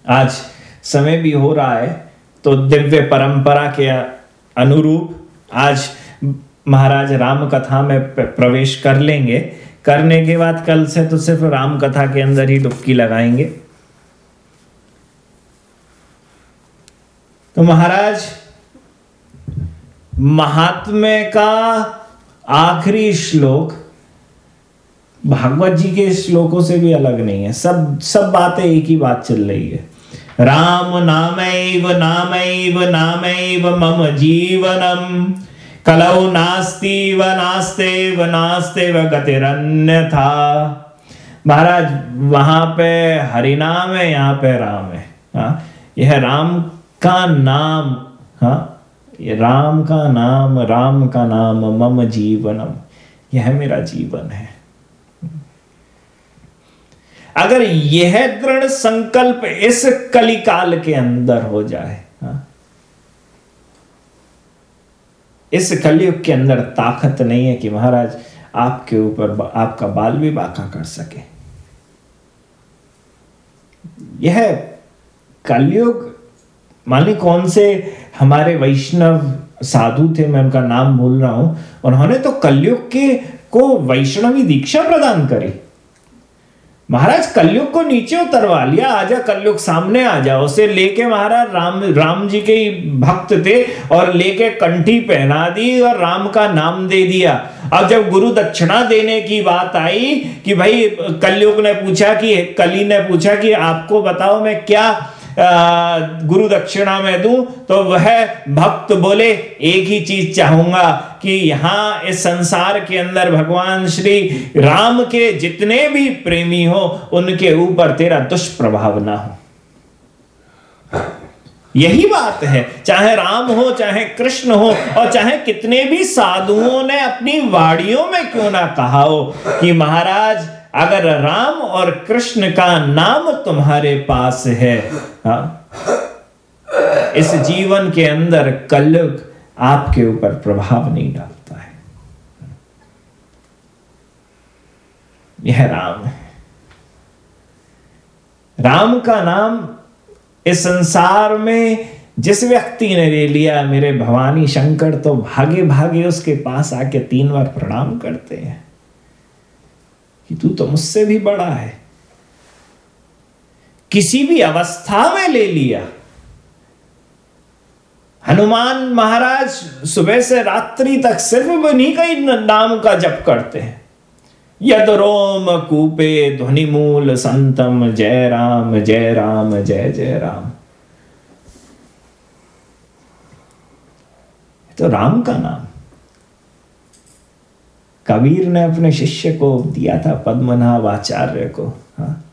[SPEAKER 1] आज समय भी हो रहा है तो दिव्य परंपरा के अनुरूप आज महाराज राम कथा में प्रवेश कर लेंगे। करने के बाद कल से तो सिर्फ़ राम कथा के अंदर ही डुबकी लगाएँगे। तो महाराज महात्म्य का आखिरी श्लोक भागवत जी के श्लोकों से भी अलग नहीं है। सब सब बातें एक ही बात चल रही है। राम नाम नाम नाम मम जीवनम। कलौ नास्ति व नास्ते व नास्ते व गतिरन्य था महाराज, वहाँ पे हरिनाम है, यहाँ पे राम है। हाँ? यह राम का नाम हाँ? ये राम का नाम, राम का नाम, मम जीवनम। यह मेरा जीवन है। अगर यह दृढ़ संकल्प इस कलिकाल के अंदर हो जाए हाँ इस कलयुग के अंदर ताकत नहीं है कि महाराज आपके ऊपर आपका बाल भी बाका कर सके। यह कलयुग, मानी कौन से हमारे वैष्णव साधु थे, मैं उनका नाम भूल रहा हूँ, उन्होंने तो कलयुग के को वैष्णवी दीक्षा प्रदान करी। महाराज, कलयुग को नीचे उतरवा लिया, आजा कलयुग सामने आ जाओ। उसे लेके महाराज, राम राम जी के भक्त थे और लेके कंठी पहना दी और राम का नाम दे दिया। अब जब गुरु दक्षिणा देने की बात आई कि भाई, कलयुग ने पूछा कि, कली ने पूछा कि, आपको बताओ मैं क्या गुरु दक्षिणा में दूँ तो वह भक्त बोले, एक ही चीज़ चाहूँगा कि यहाँ इस संसार के अंदर भगवान श्री राम के जितने भी प्रेमी हो, उनके ऊपर तेरा दुष्प्रभाव ना हो। यही बात है। चाहे राम हो, चाहे कृष्ण हो, और चाहे कितने भी साधुओं ने अपनी वाड़ियों में क्यों ना कहा हो कि महाराज अगर राम और कृष्ण का नाम तुम्हारे पास है, हा? इस जीवन के अंदर कलयुग आपके ऊपर प्रभाव नहीं डालता है यह राम है राम का नाम इस संसार में जिस व्यक्ति ने ले लिया, मेरे भवानी शंकर तो भागे भागे उसके पास आके तीन बार प्रणाम करते हैं कि तू तो मुझसे भी बड़ा है। किसी भी अवस्था में ले लिया। हनुमान महाराज सुबह से रात्रि तक सिर्फ़ उन्हीं का ही नाम का जप करते हैं। यद रोम कूपे ध्वनि मूल संतम, जय राम जय राम, जय जय राम। तो राम का नाम। कबीर ने अपने शिष्य को दिया था पद्मनाभ आचार्य को हाँ।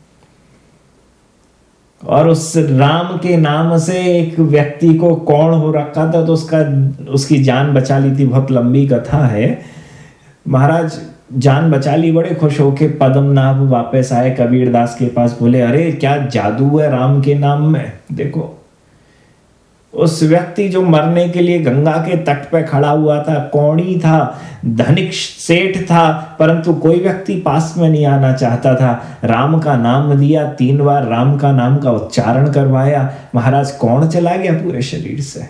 [SPEAKER 1] और उस राम के नाम से एक व्यक्ति को कौन हो रखा था तो उसका, उसकी जान बचा ली थी, बहुत लंबी कथा है। महाराज, जान बचा ली, बड़े खुश होके पद्मनाभ वापस आए कबीर दास के पास बोले, अरे, क्या जादू है राम के नाम में? देखो उस व्यक्ति जो मरने के लिए गंगा के तट पर खड़ा हुआ था, कौड़ी था, धनिक सेठ था, परंतु कोई व्यक्ति पास में नहीं आना चाहता था। राम का नाम दिया तीन बार राम का नाम का उच्चारण करवाया। महाराज, कौन चला गया पूरे शरीर से?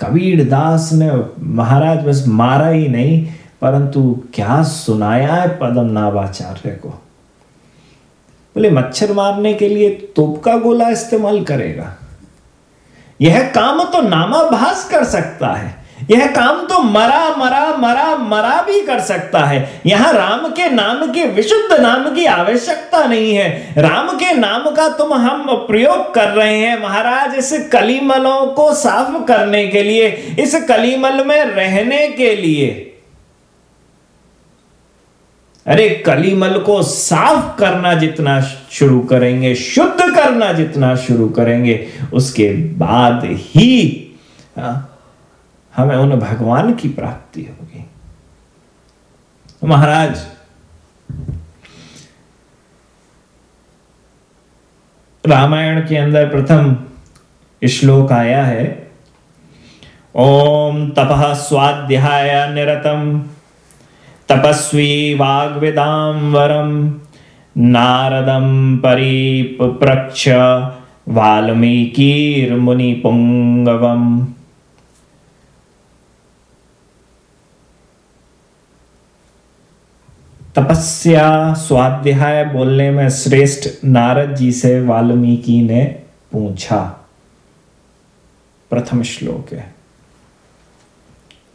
[SPEAKER 1] कबीर दास ने, महाराज बस मारा ही नहीं, परंतु क्या सुनाया है पदम नाभाचार्य को? बोले, मच्छर मारने के लिए तोप का गोला इस्तेमाल करेगा। यह काम तो नामाभास कर सकता है। यह काम तो मरा मरा मरा मरा भी कर सकता है। यहाँ राम के नाम के, विशुद्ध नाम की आवश्यकता नहीं है। राम के नाम का तुम हम प्रयोग कर रहे हैं। महाराज, इस कलीमलों को साफ़ करने के लिए, इस कलीमल में रहने के लिए। अरे कलीमल को साफ़ करना जितना शुरू करेंगे, शुद्ध करना जितना शुरू करेंगे, उसके बाद ही हमें उन भगवान की प्राप्ति होगी। तो महाराज, रामायण के अंदर प्रथम श्लोक आया है, ओम तपह स्वाध्याय निरतम। तपस्वी वाग्विदाम वरम नारदम परिप्रक्ष पुंगवम तपस्या स्वाध्याय बोलने में श्रेष्ठ नारद जी से वाल्मीकि ने पूछा। प्रथम श्लोक है।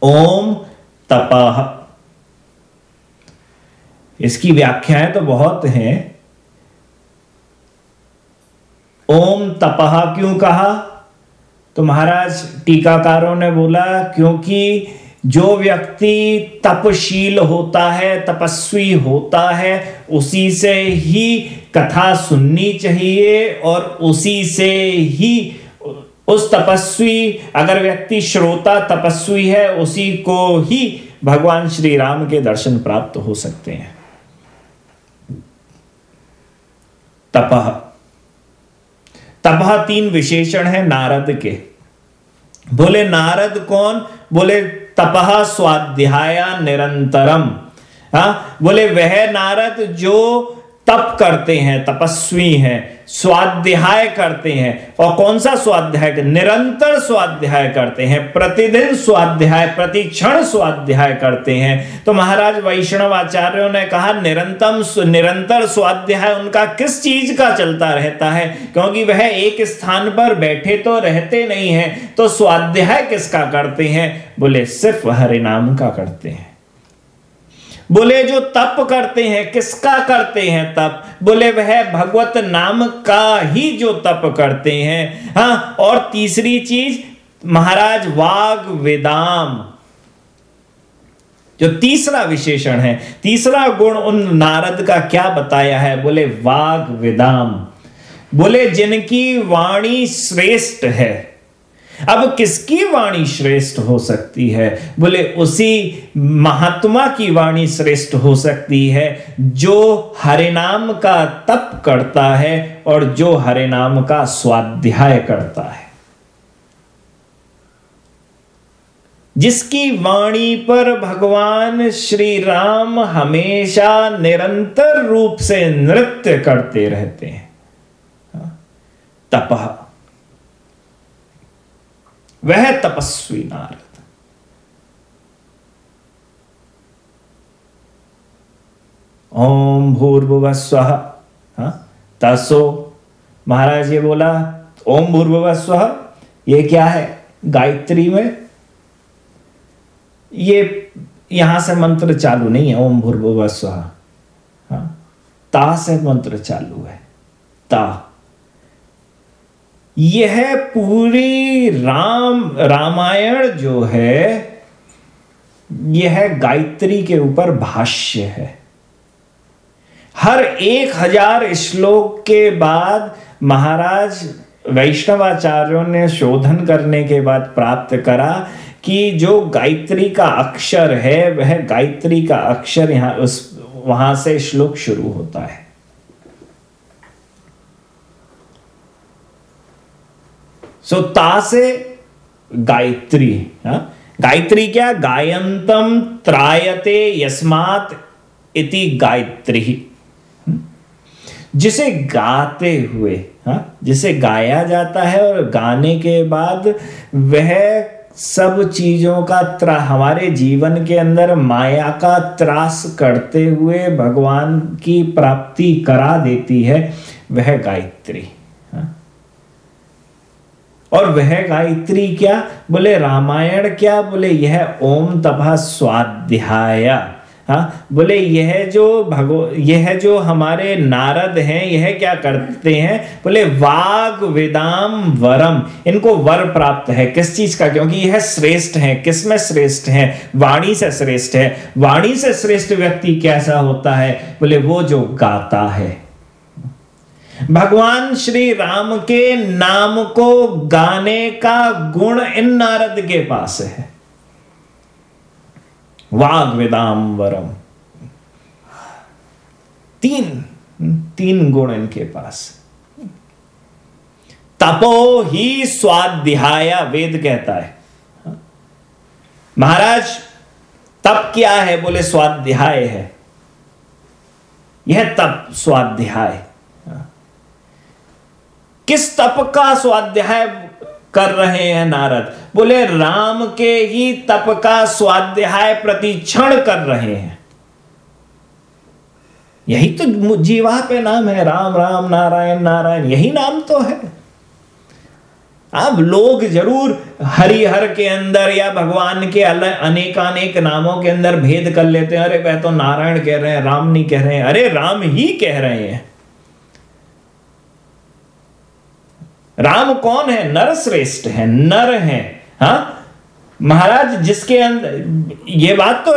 [SPEAKER 1] ओम तपह इसकी व्याख्याएँ तो बहुत हैं। ओम तपह क्यों कहा? तो महाराज टीकाकारों ने बोला, क्योंकि जो व्यक्ति तपशील होता है, तपस्वी होता है, उसी से ही कथा सुननी चाहिए और उसी से ही उस तपस्वी, अगर व्यक्ति श्रोता तपस्वी है, उसी को ही भगवान श्री राम के दर्शन प्राप्त हो सकते हैं। तपह तपह तीन विशेषण है नारद के। बोले, नारद कौन? बोले तपह स्वाध्याय निरंतरम। हा, बोले, वह नारद जो तप करते हैं, तपस्वी हैं स्वाध्याय करते हैं। और कौन सा स्वाध्याय? निरंतर स्वाध्याय करते हैं। प्रतिदिन स्वाध्याय प्रति क्षण स्वाध्याय करते हैं। तो महाराज वैष्णव आचार्यों ने कहा, निरंतम निरंतर स्वाध्याय उनका किस चीज़ का चलता रहता है? क्योंकि वह एक स्थान पर बैठे तो रहते नहीं है। तो स्वाध्याय किसका करते हैं? बोले, सिर्फ़ हरिनाम का करते हैं। बोले, जो तप करते हैं, किसका करते हैं तप? बोले, वह भगवत नाम का ही जो तप करते हैं। हाँ और तीसरी चीज़, महाराज वाग वेदाम। जो तीसरा विशेषण है, तीसरा गुण उन नारद का क्या बताया है? बोले, वाग वेदाम। बोले, जिनकी वाणी श्रेष्ठ है। अब किसकी वाणी श्रेष्ठ हो सकती है? बोले उसी महात्मा की वाणी श्रेष्ठ हो सकती है जो हरिनाम का तप करता है और जो हरिनाम का स्वाध्याय करता है। जिसकी वाणी पर भगवान श्री राम हमेशा निरंतर रूप से नृत्य करते रहते हैं। हाँ, तपह वह तपस्वी नारद। ओम भूर्भुव स्व हाँ, तसो महाराज ये बोला ओम भूर्भुव स्व ये क्या है? गायत्री में? ये यहाँ से मंत्र चालू नहीं है ओम भूर्भुव स्व हाँ, ता से मंत्र चालू है ता। यह पूरी राम, रामायण जो है, यह गायत्री के ऊपर भाष्य है। हर एक हज़ार श्लोक के बाद महाराज वैष्णवाचार्यों ने शोधन करने के बाद प्राप्त करा कि जो गायत्री का अक्षर है, वह गायत्री का अक्षर यहाँ उस, वहाँ से श्लोक शुरू होता है। सो ता से गायत्री हा? गायत्री क्या गायंतम त्रायते यस्मात इति गायत्री जिसे गाते हुए, हा? जिसे गाया जाता है और गाने के बाद वह सब चीज़ों का त्रा, हमारे जीवन के अंदर माया का त्रास करते हुए भगवान की प्राप्ति करा देती है, वह गायत्री। और वह गायत्री क्या? बोले, रामायण क्या? बोले, यह ओम तपा स्वाध्याय। हाँ बोले, यह जो भगो, यह जो हमारे नारद हैं, यह क्या करते हैं? बोले, वाग वेदाम वरम। इनको वर प्राप्त है। किस चीज़ का? क्योंकि यह श्रेष्ठ है। किसमें श्रेष्ठ है? वाणी से श्रेष्ठ है। वाणी से श्रेष्ठ व्यक्ति कैसा होता है? बोले, वो जो गाता है। भगवान श्री राम के नाम को गाने का गुण इन नारद के पास है। वाग वेदाम वरम तीन तीन गुण इनके पास। तपो ही स्वाध्याय, वेद कहता है। महाराज, तप क्या है? बोले, स्वाध्याय है। यह तप स्वाध्याय। किस तप का स्वाध्याय कर रहे हैं नारद? बोले, राम के ही तप का स्वाध्याय प्रतिक्षण कर रहे हैं। यही तो जीवा पे नाम है। राम राम, नारायण नारायण, यही नाम तो है। अब लोग ज़रूर हरिहर के अंदर या भगवान के अलग अनेकानेक नामों के अंदर भेद कर लेते हैं। अरे, वह तो नारायण कह रहे हैं, राम नहीं कह रहे हैं। अरे, राम ही कह रहे हैं। राम कौन है? नर श्रेष्ठ है, नर है, हा? महाराज, जिसके अंदर, ये बात तो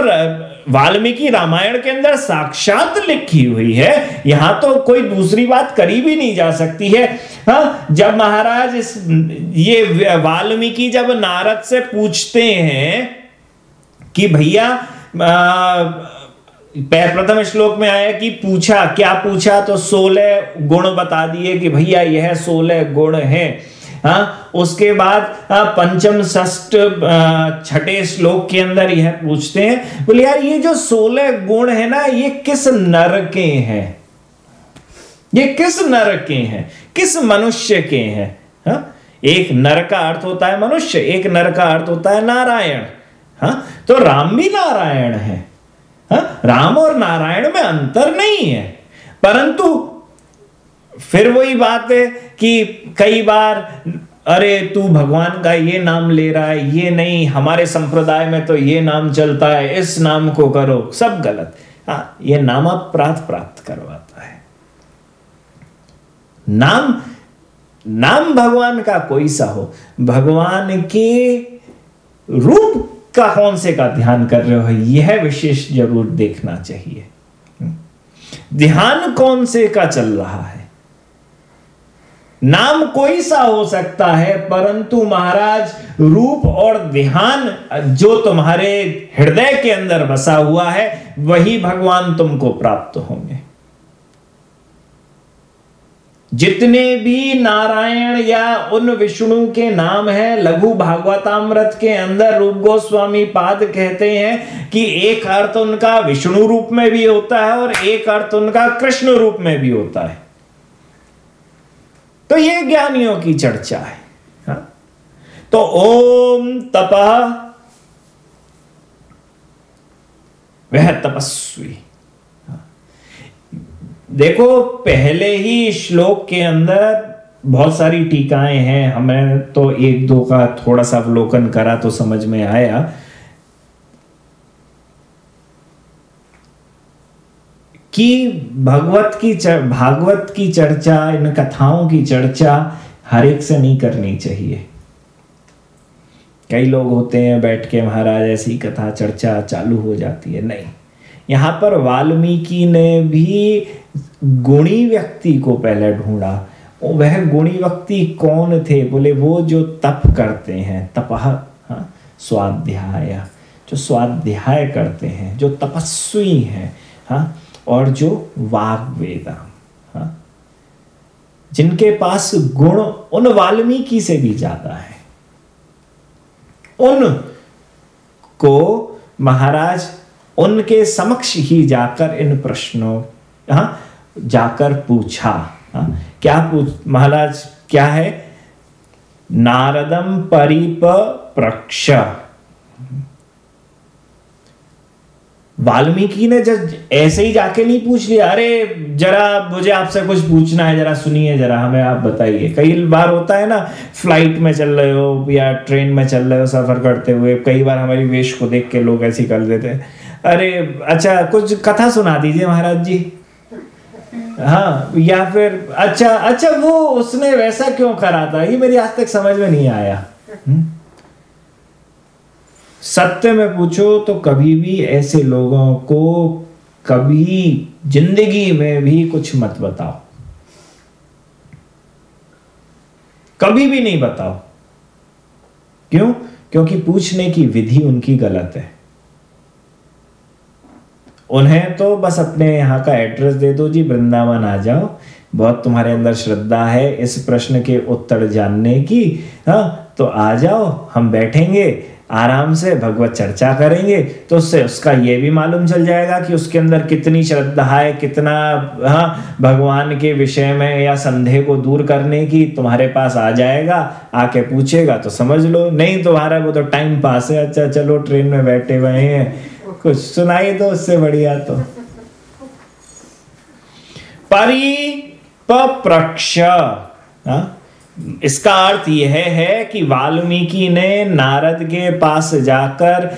[SPEAKER 1] वाल्मीकि रामायण के अंदर साक्षात लिखी हुई है। यहाँ तो कोई दूसरी बात करी भी नहीं जा सकती है, हा? जब महाराज इस, ये वाल्मीकि जब नारद से पूछते हैं कि भैया प्रथम श्लोक में आया कि पूछा, क्या पूछा? तो सोलह गुण बता दिए कि भैया, यह सोलह गुण है। हाँ उसके बाद पंचम षष्ट छठे श्लोक के अंदर यह पूछते हैं, बोले, यार, ये जो सोलह गुण है ना, ये किस नर के हैं? ये किस नर के हैं? किस मनुष्य के हैं? हा? एक नर का अर्थ होता है मनुष्य, एक नर का अर्थ होता है नारायण। हा? तो राम भी नारायण है। हा? राम और नारायण में अंतर नहीं है। परंतु फिर वही बात है कि कई बार, अरे तू भगवान का ये नाम ले रहा है, ये नहीं, हमारे संप्रदाय में तो ये नाम चलता है, इस नाम को करो, सब गलत। हाँ ये नाम अपराध प्राप्त करवाता है। नाम नाम भगवान का कोई सा हो, भगवान के रूप का कौन से का ध्यान कर रहे हो? यह विशेष ज़रूर देखना चाहिए। ध्यान कौन से का चल रहा है? नाम कोई सा हो सकता है, परंतु महाराज, रूप और ध्यान जो तुम्हारे हृदय के अंदर बसा हुआ है, वही भगवान तुमको प्राप्त होंगे। जितने भी नारायण या उन विष्णु के नाम हैं, लघु भागवतामृत के अंदर रूप गोस्वामी पाद कहते हैं कि एक अर्थ उनका विष्णु रूप में भी होता है और एक अर्थ उनका कृष्ण रूप में भी होता है। तो ये ज्ञानियों की चर्चा है। हा? तो ओम तपा, वह तपस्वी। देखो, पहले ही श्लोक के अंदर बहुत सारी टीकाएँ हैं। हमें तो एक दो का थोड़ा सा अवलोकन करा तो समझ में आया। कि भगवत की भागवत की चर्चा, इन कथाओं की चर्चा हर एक से नहीं करनी चाहिए। कई लोग होते हैं बैठ के, महाराज, ऐसी कथा चर्चा चालू हो जाती है। नहीं। यहाँ पर वाल्मीकि ने भी गुणी व्यक्ति को पहले ढूंढा। वह गुणी व्यक्ति कौन थे? बोले वो जो तप करते हैं तपह हाँ, स्वाध्याय जो स्वाध्याय करते हैं जो तपस्वी हैं हाँ और जो वाग वेदा हाँ जिनके पास गुण उन वाल्मीकि से भी ज़्यादा है। उन को महाराज उनके समक्ष ही जाकर इन प्रश्नों हाँ जाकर पूछा, हा? क्या पूछ, महाराज, क्या है? नारदम परिप प्रक्ष वाल्मीकि ने जब ऐसे ही जाके नहीं पूछ लिया, अरे, जरा मुझे आपसे कुछ पूछना है, जरा सुनिए, जरा हमें आप बताइए। कई बार होता है ना, फ़्लाइट में चल रहे हो या ट्रेन में चल रहे हो, सफ़र करते हुए, कई बार हमारी वेश को देख के लोग ऐसे कर देते हैं। अरे अच्छा कुछ कथा सुना दीजिए महाराज जी। हाँ या फिर अच्छा अच्छा वो उसने वैसा क्यों करा था? ये मेरी आज तक समझ में नहीं आया। हुँ? सत्य में पूछो तो कभी भी ऐसे लोगों को कभी ज़िंदगी में भी कुछ मत बताओ। कभी भी नहीं बताओ। क्यों? क्योंकि पूछने की विधि उनकी गलत है। उन्हें तो बस अपने यहाँ का एड्रेस दे दो जी, वृंदावन आ जाओ। बहुत तुम्हारे अंदर श्रद्धा है इस प्रश्न के उत्तर जानने की। हाँ तो आ जाओ, हम बैठेंगे, आराम से भगवत चर्चा करेंगे। तो उससे उसका ये भी मालूम चल जाएगा कि उसके अंदर कितनी श्रद्धा है, कितना हाँ भगवान के विषय में या संदेह को दूर करने की तुम्हारे पास आ जाएगा, आके पूछेगा तो समझ लो। नहीं, तुम्हारा वो तो टाइम पास है। अच्छा चलो ट्रेन में बैठे हुए हैं। कुछ सुनाई दो उससे बढ़िया तो। परी प्रक्ष हाँ? इसका अर्थ यह है कि वाल्मीकि ने नारद के पास जाकर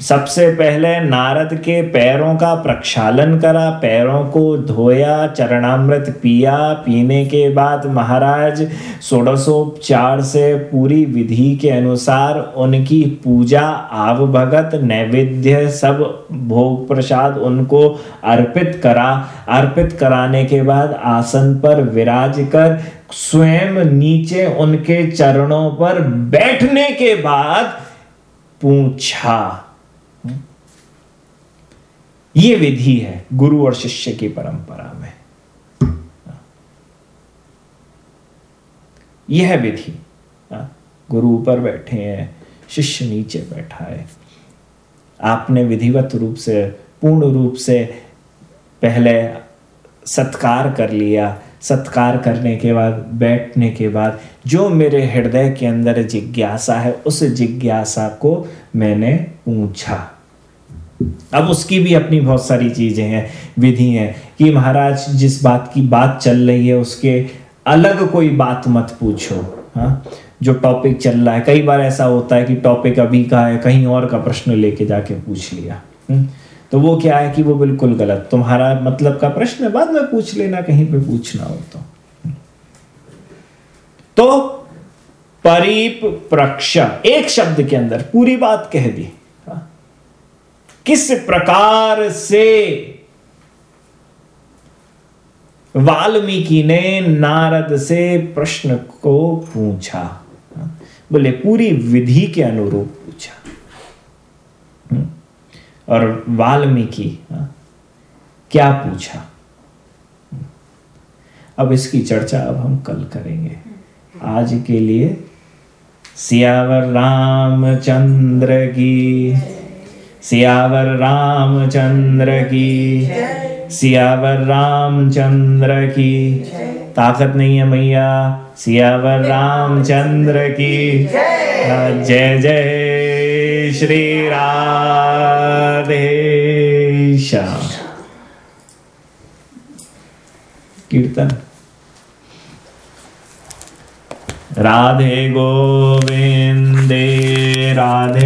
[SPEAKER 1] सबसे पहले नारद के पैरों का प्रक्षालन करा, पैरों को धोया, चरणामृत पिया। पीने के बाद महाराज षोडशोपचार से पूरी विधि के अनुसार उनकी पूजा, आव भगत, नैवेद्य सब भोग प्रसाद उनको अर्पित करा। अर्पित कराने के बाद आसन पर विराज कर स्वयं नीचे उनके चरणों पर बैठने के बाद पूछा ये विधि है गुरु और शिष्य की परंपरा में। यह विधि गुरु ऊपर बैठे हैं, शिष्य नीचे बैठा है। आपने विधिवत रूप से, पूर्ण रूप से पहले सत्कार कर लिया। सत्कार करने के बाद, बैठने के बाद जो मेरे हृदय के अंदर जिज्ञासा है, उस जिज्ञासा को मैंने पूछा। अब उसकी भी अपनी बहुत सारी चीज़ें हैं विधि हैं कि महाराज जिस बात की बात चल रही है उसके अलग कोई बात मत पूछो हाँ? जो टॉपिक चल रहा है। कई बार ऐसा होता है कि टॉपिक अभी का है कहीं और का प्रश्न लेके जाके पूछ लिया हम्म, तो वो क्या है कि वो बिल्कुल गलत। तुम्हारा मतलब का प्रश्न है बाद में पूछ लेना कहीं पे पूछना हो तो। तो परीप प्रक्ष एक शब्द के अंदर पूरी बात कह दी। किस प्रकार से वाल्मीकि ने नारद से प्रश्न को पूछा? बोले, पूरी विधि के अनुरूप पूछा? और वाल्मीकि, क्या पूछा? अब इसकी चर्चा अब हम कल करेंगे। आज के लिए सियावर रामचंद्र की सियावर रामचंद्र की। सियावर रामचंद्र की। ताकत नहीं है मैया सियावर रामचंद्र की। जय। जय श्री राधे कीर्तन। राधे गोविंदे राधे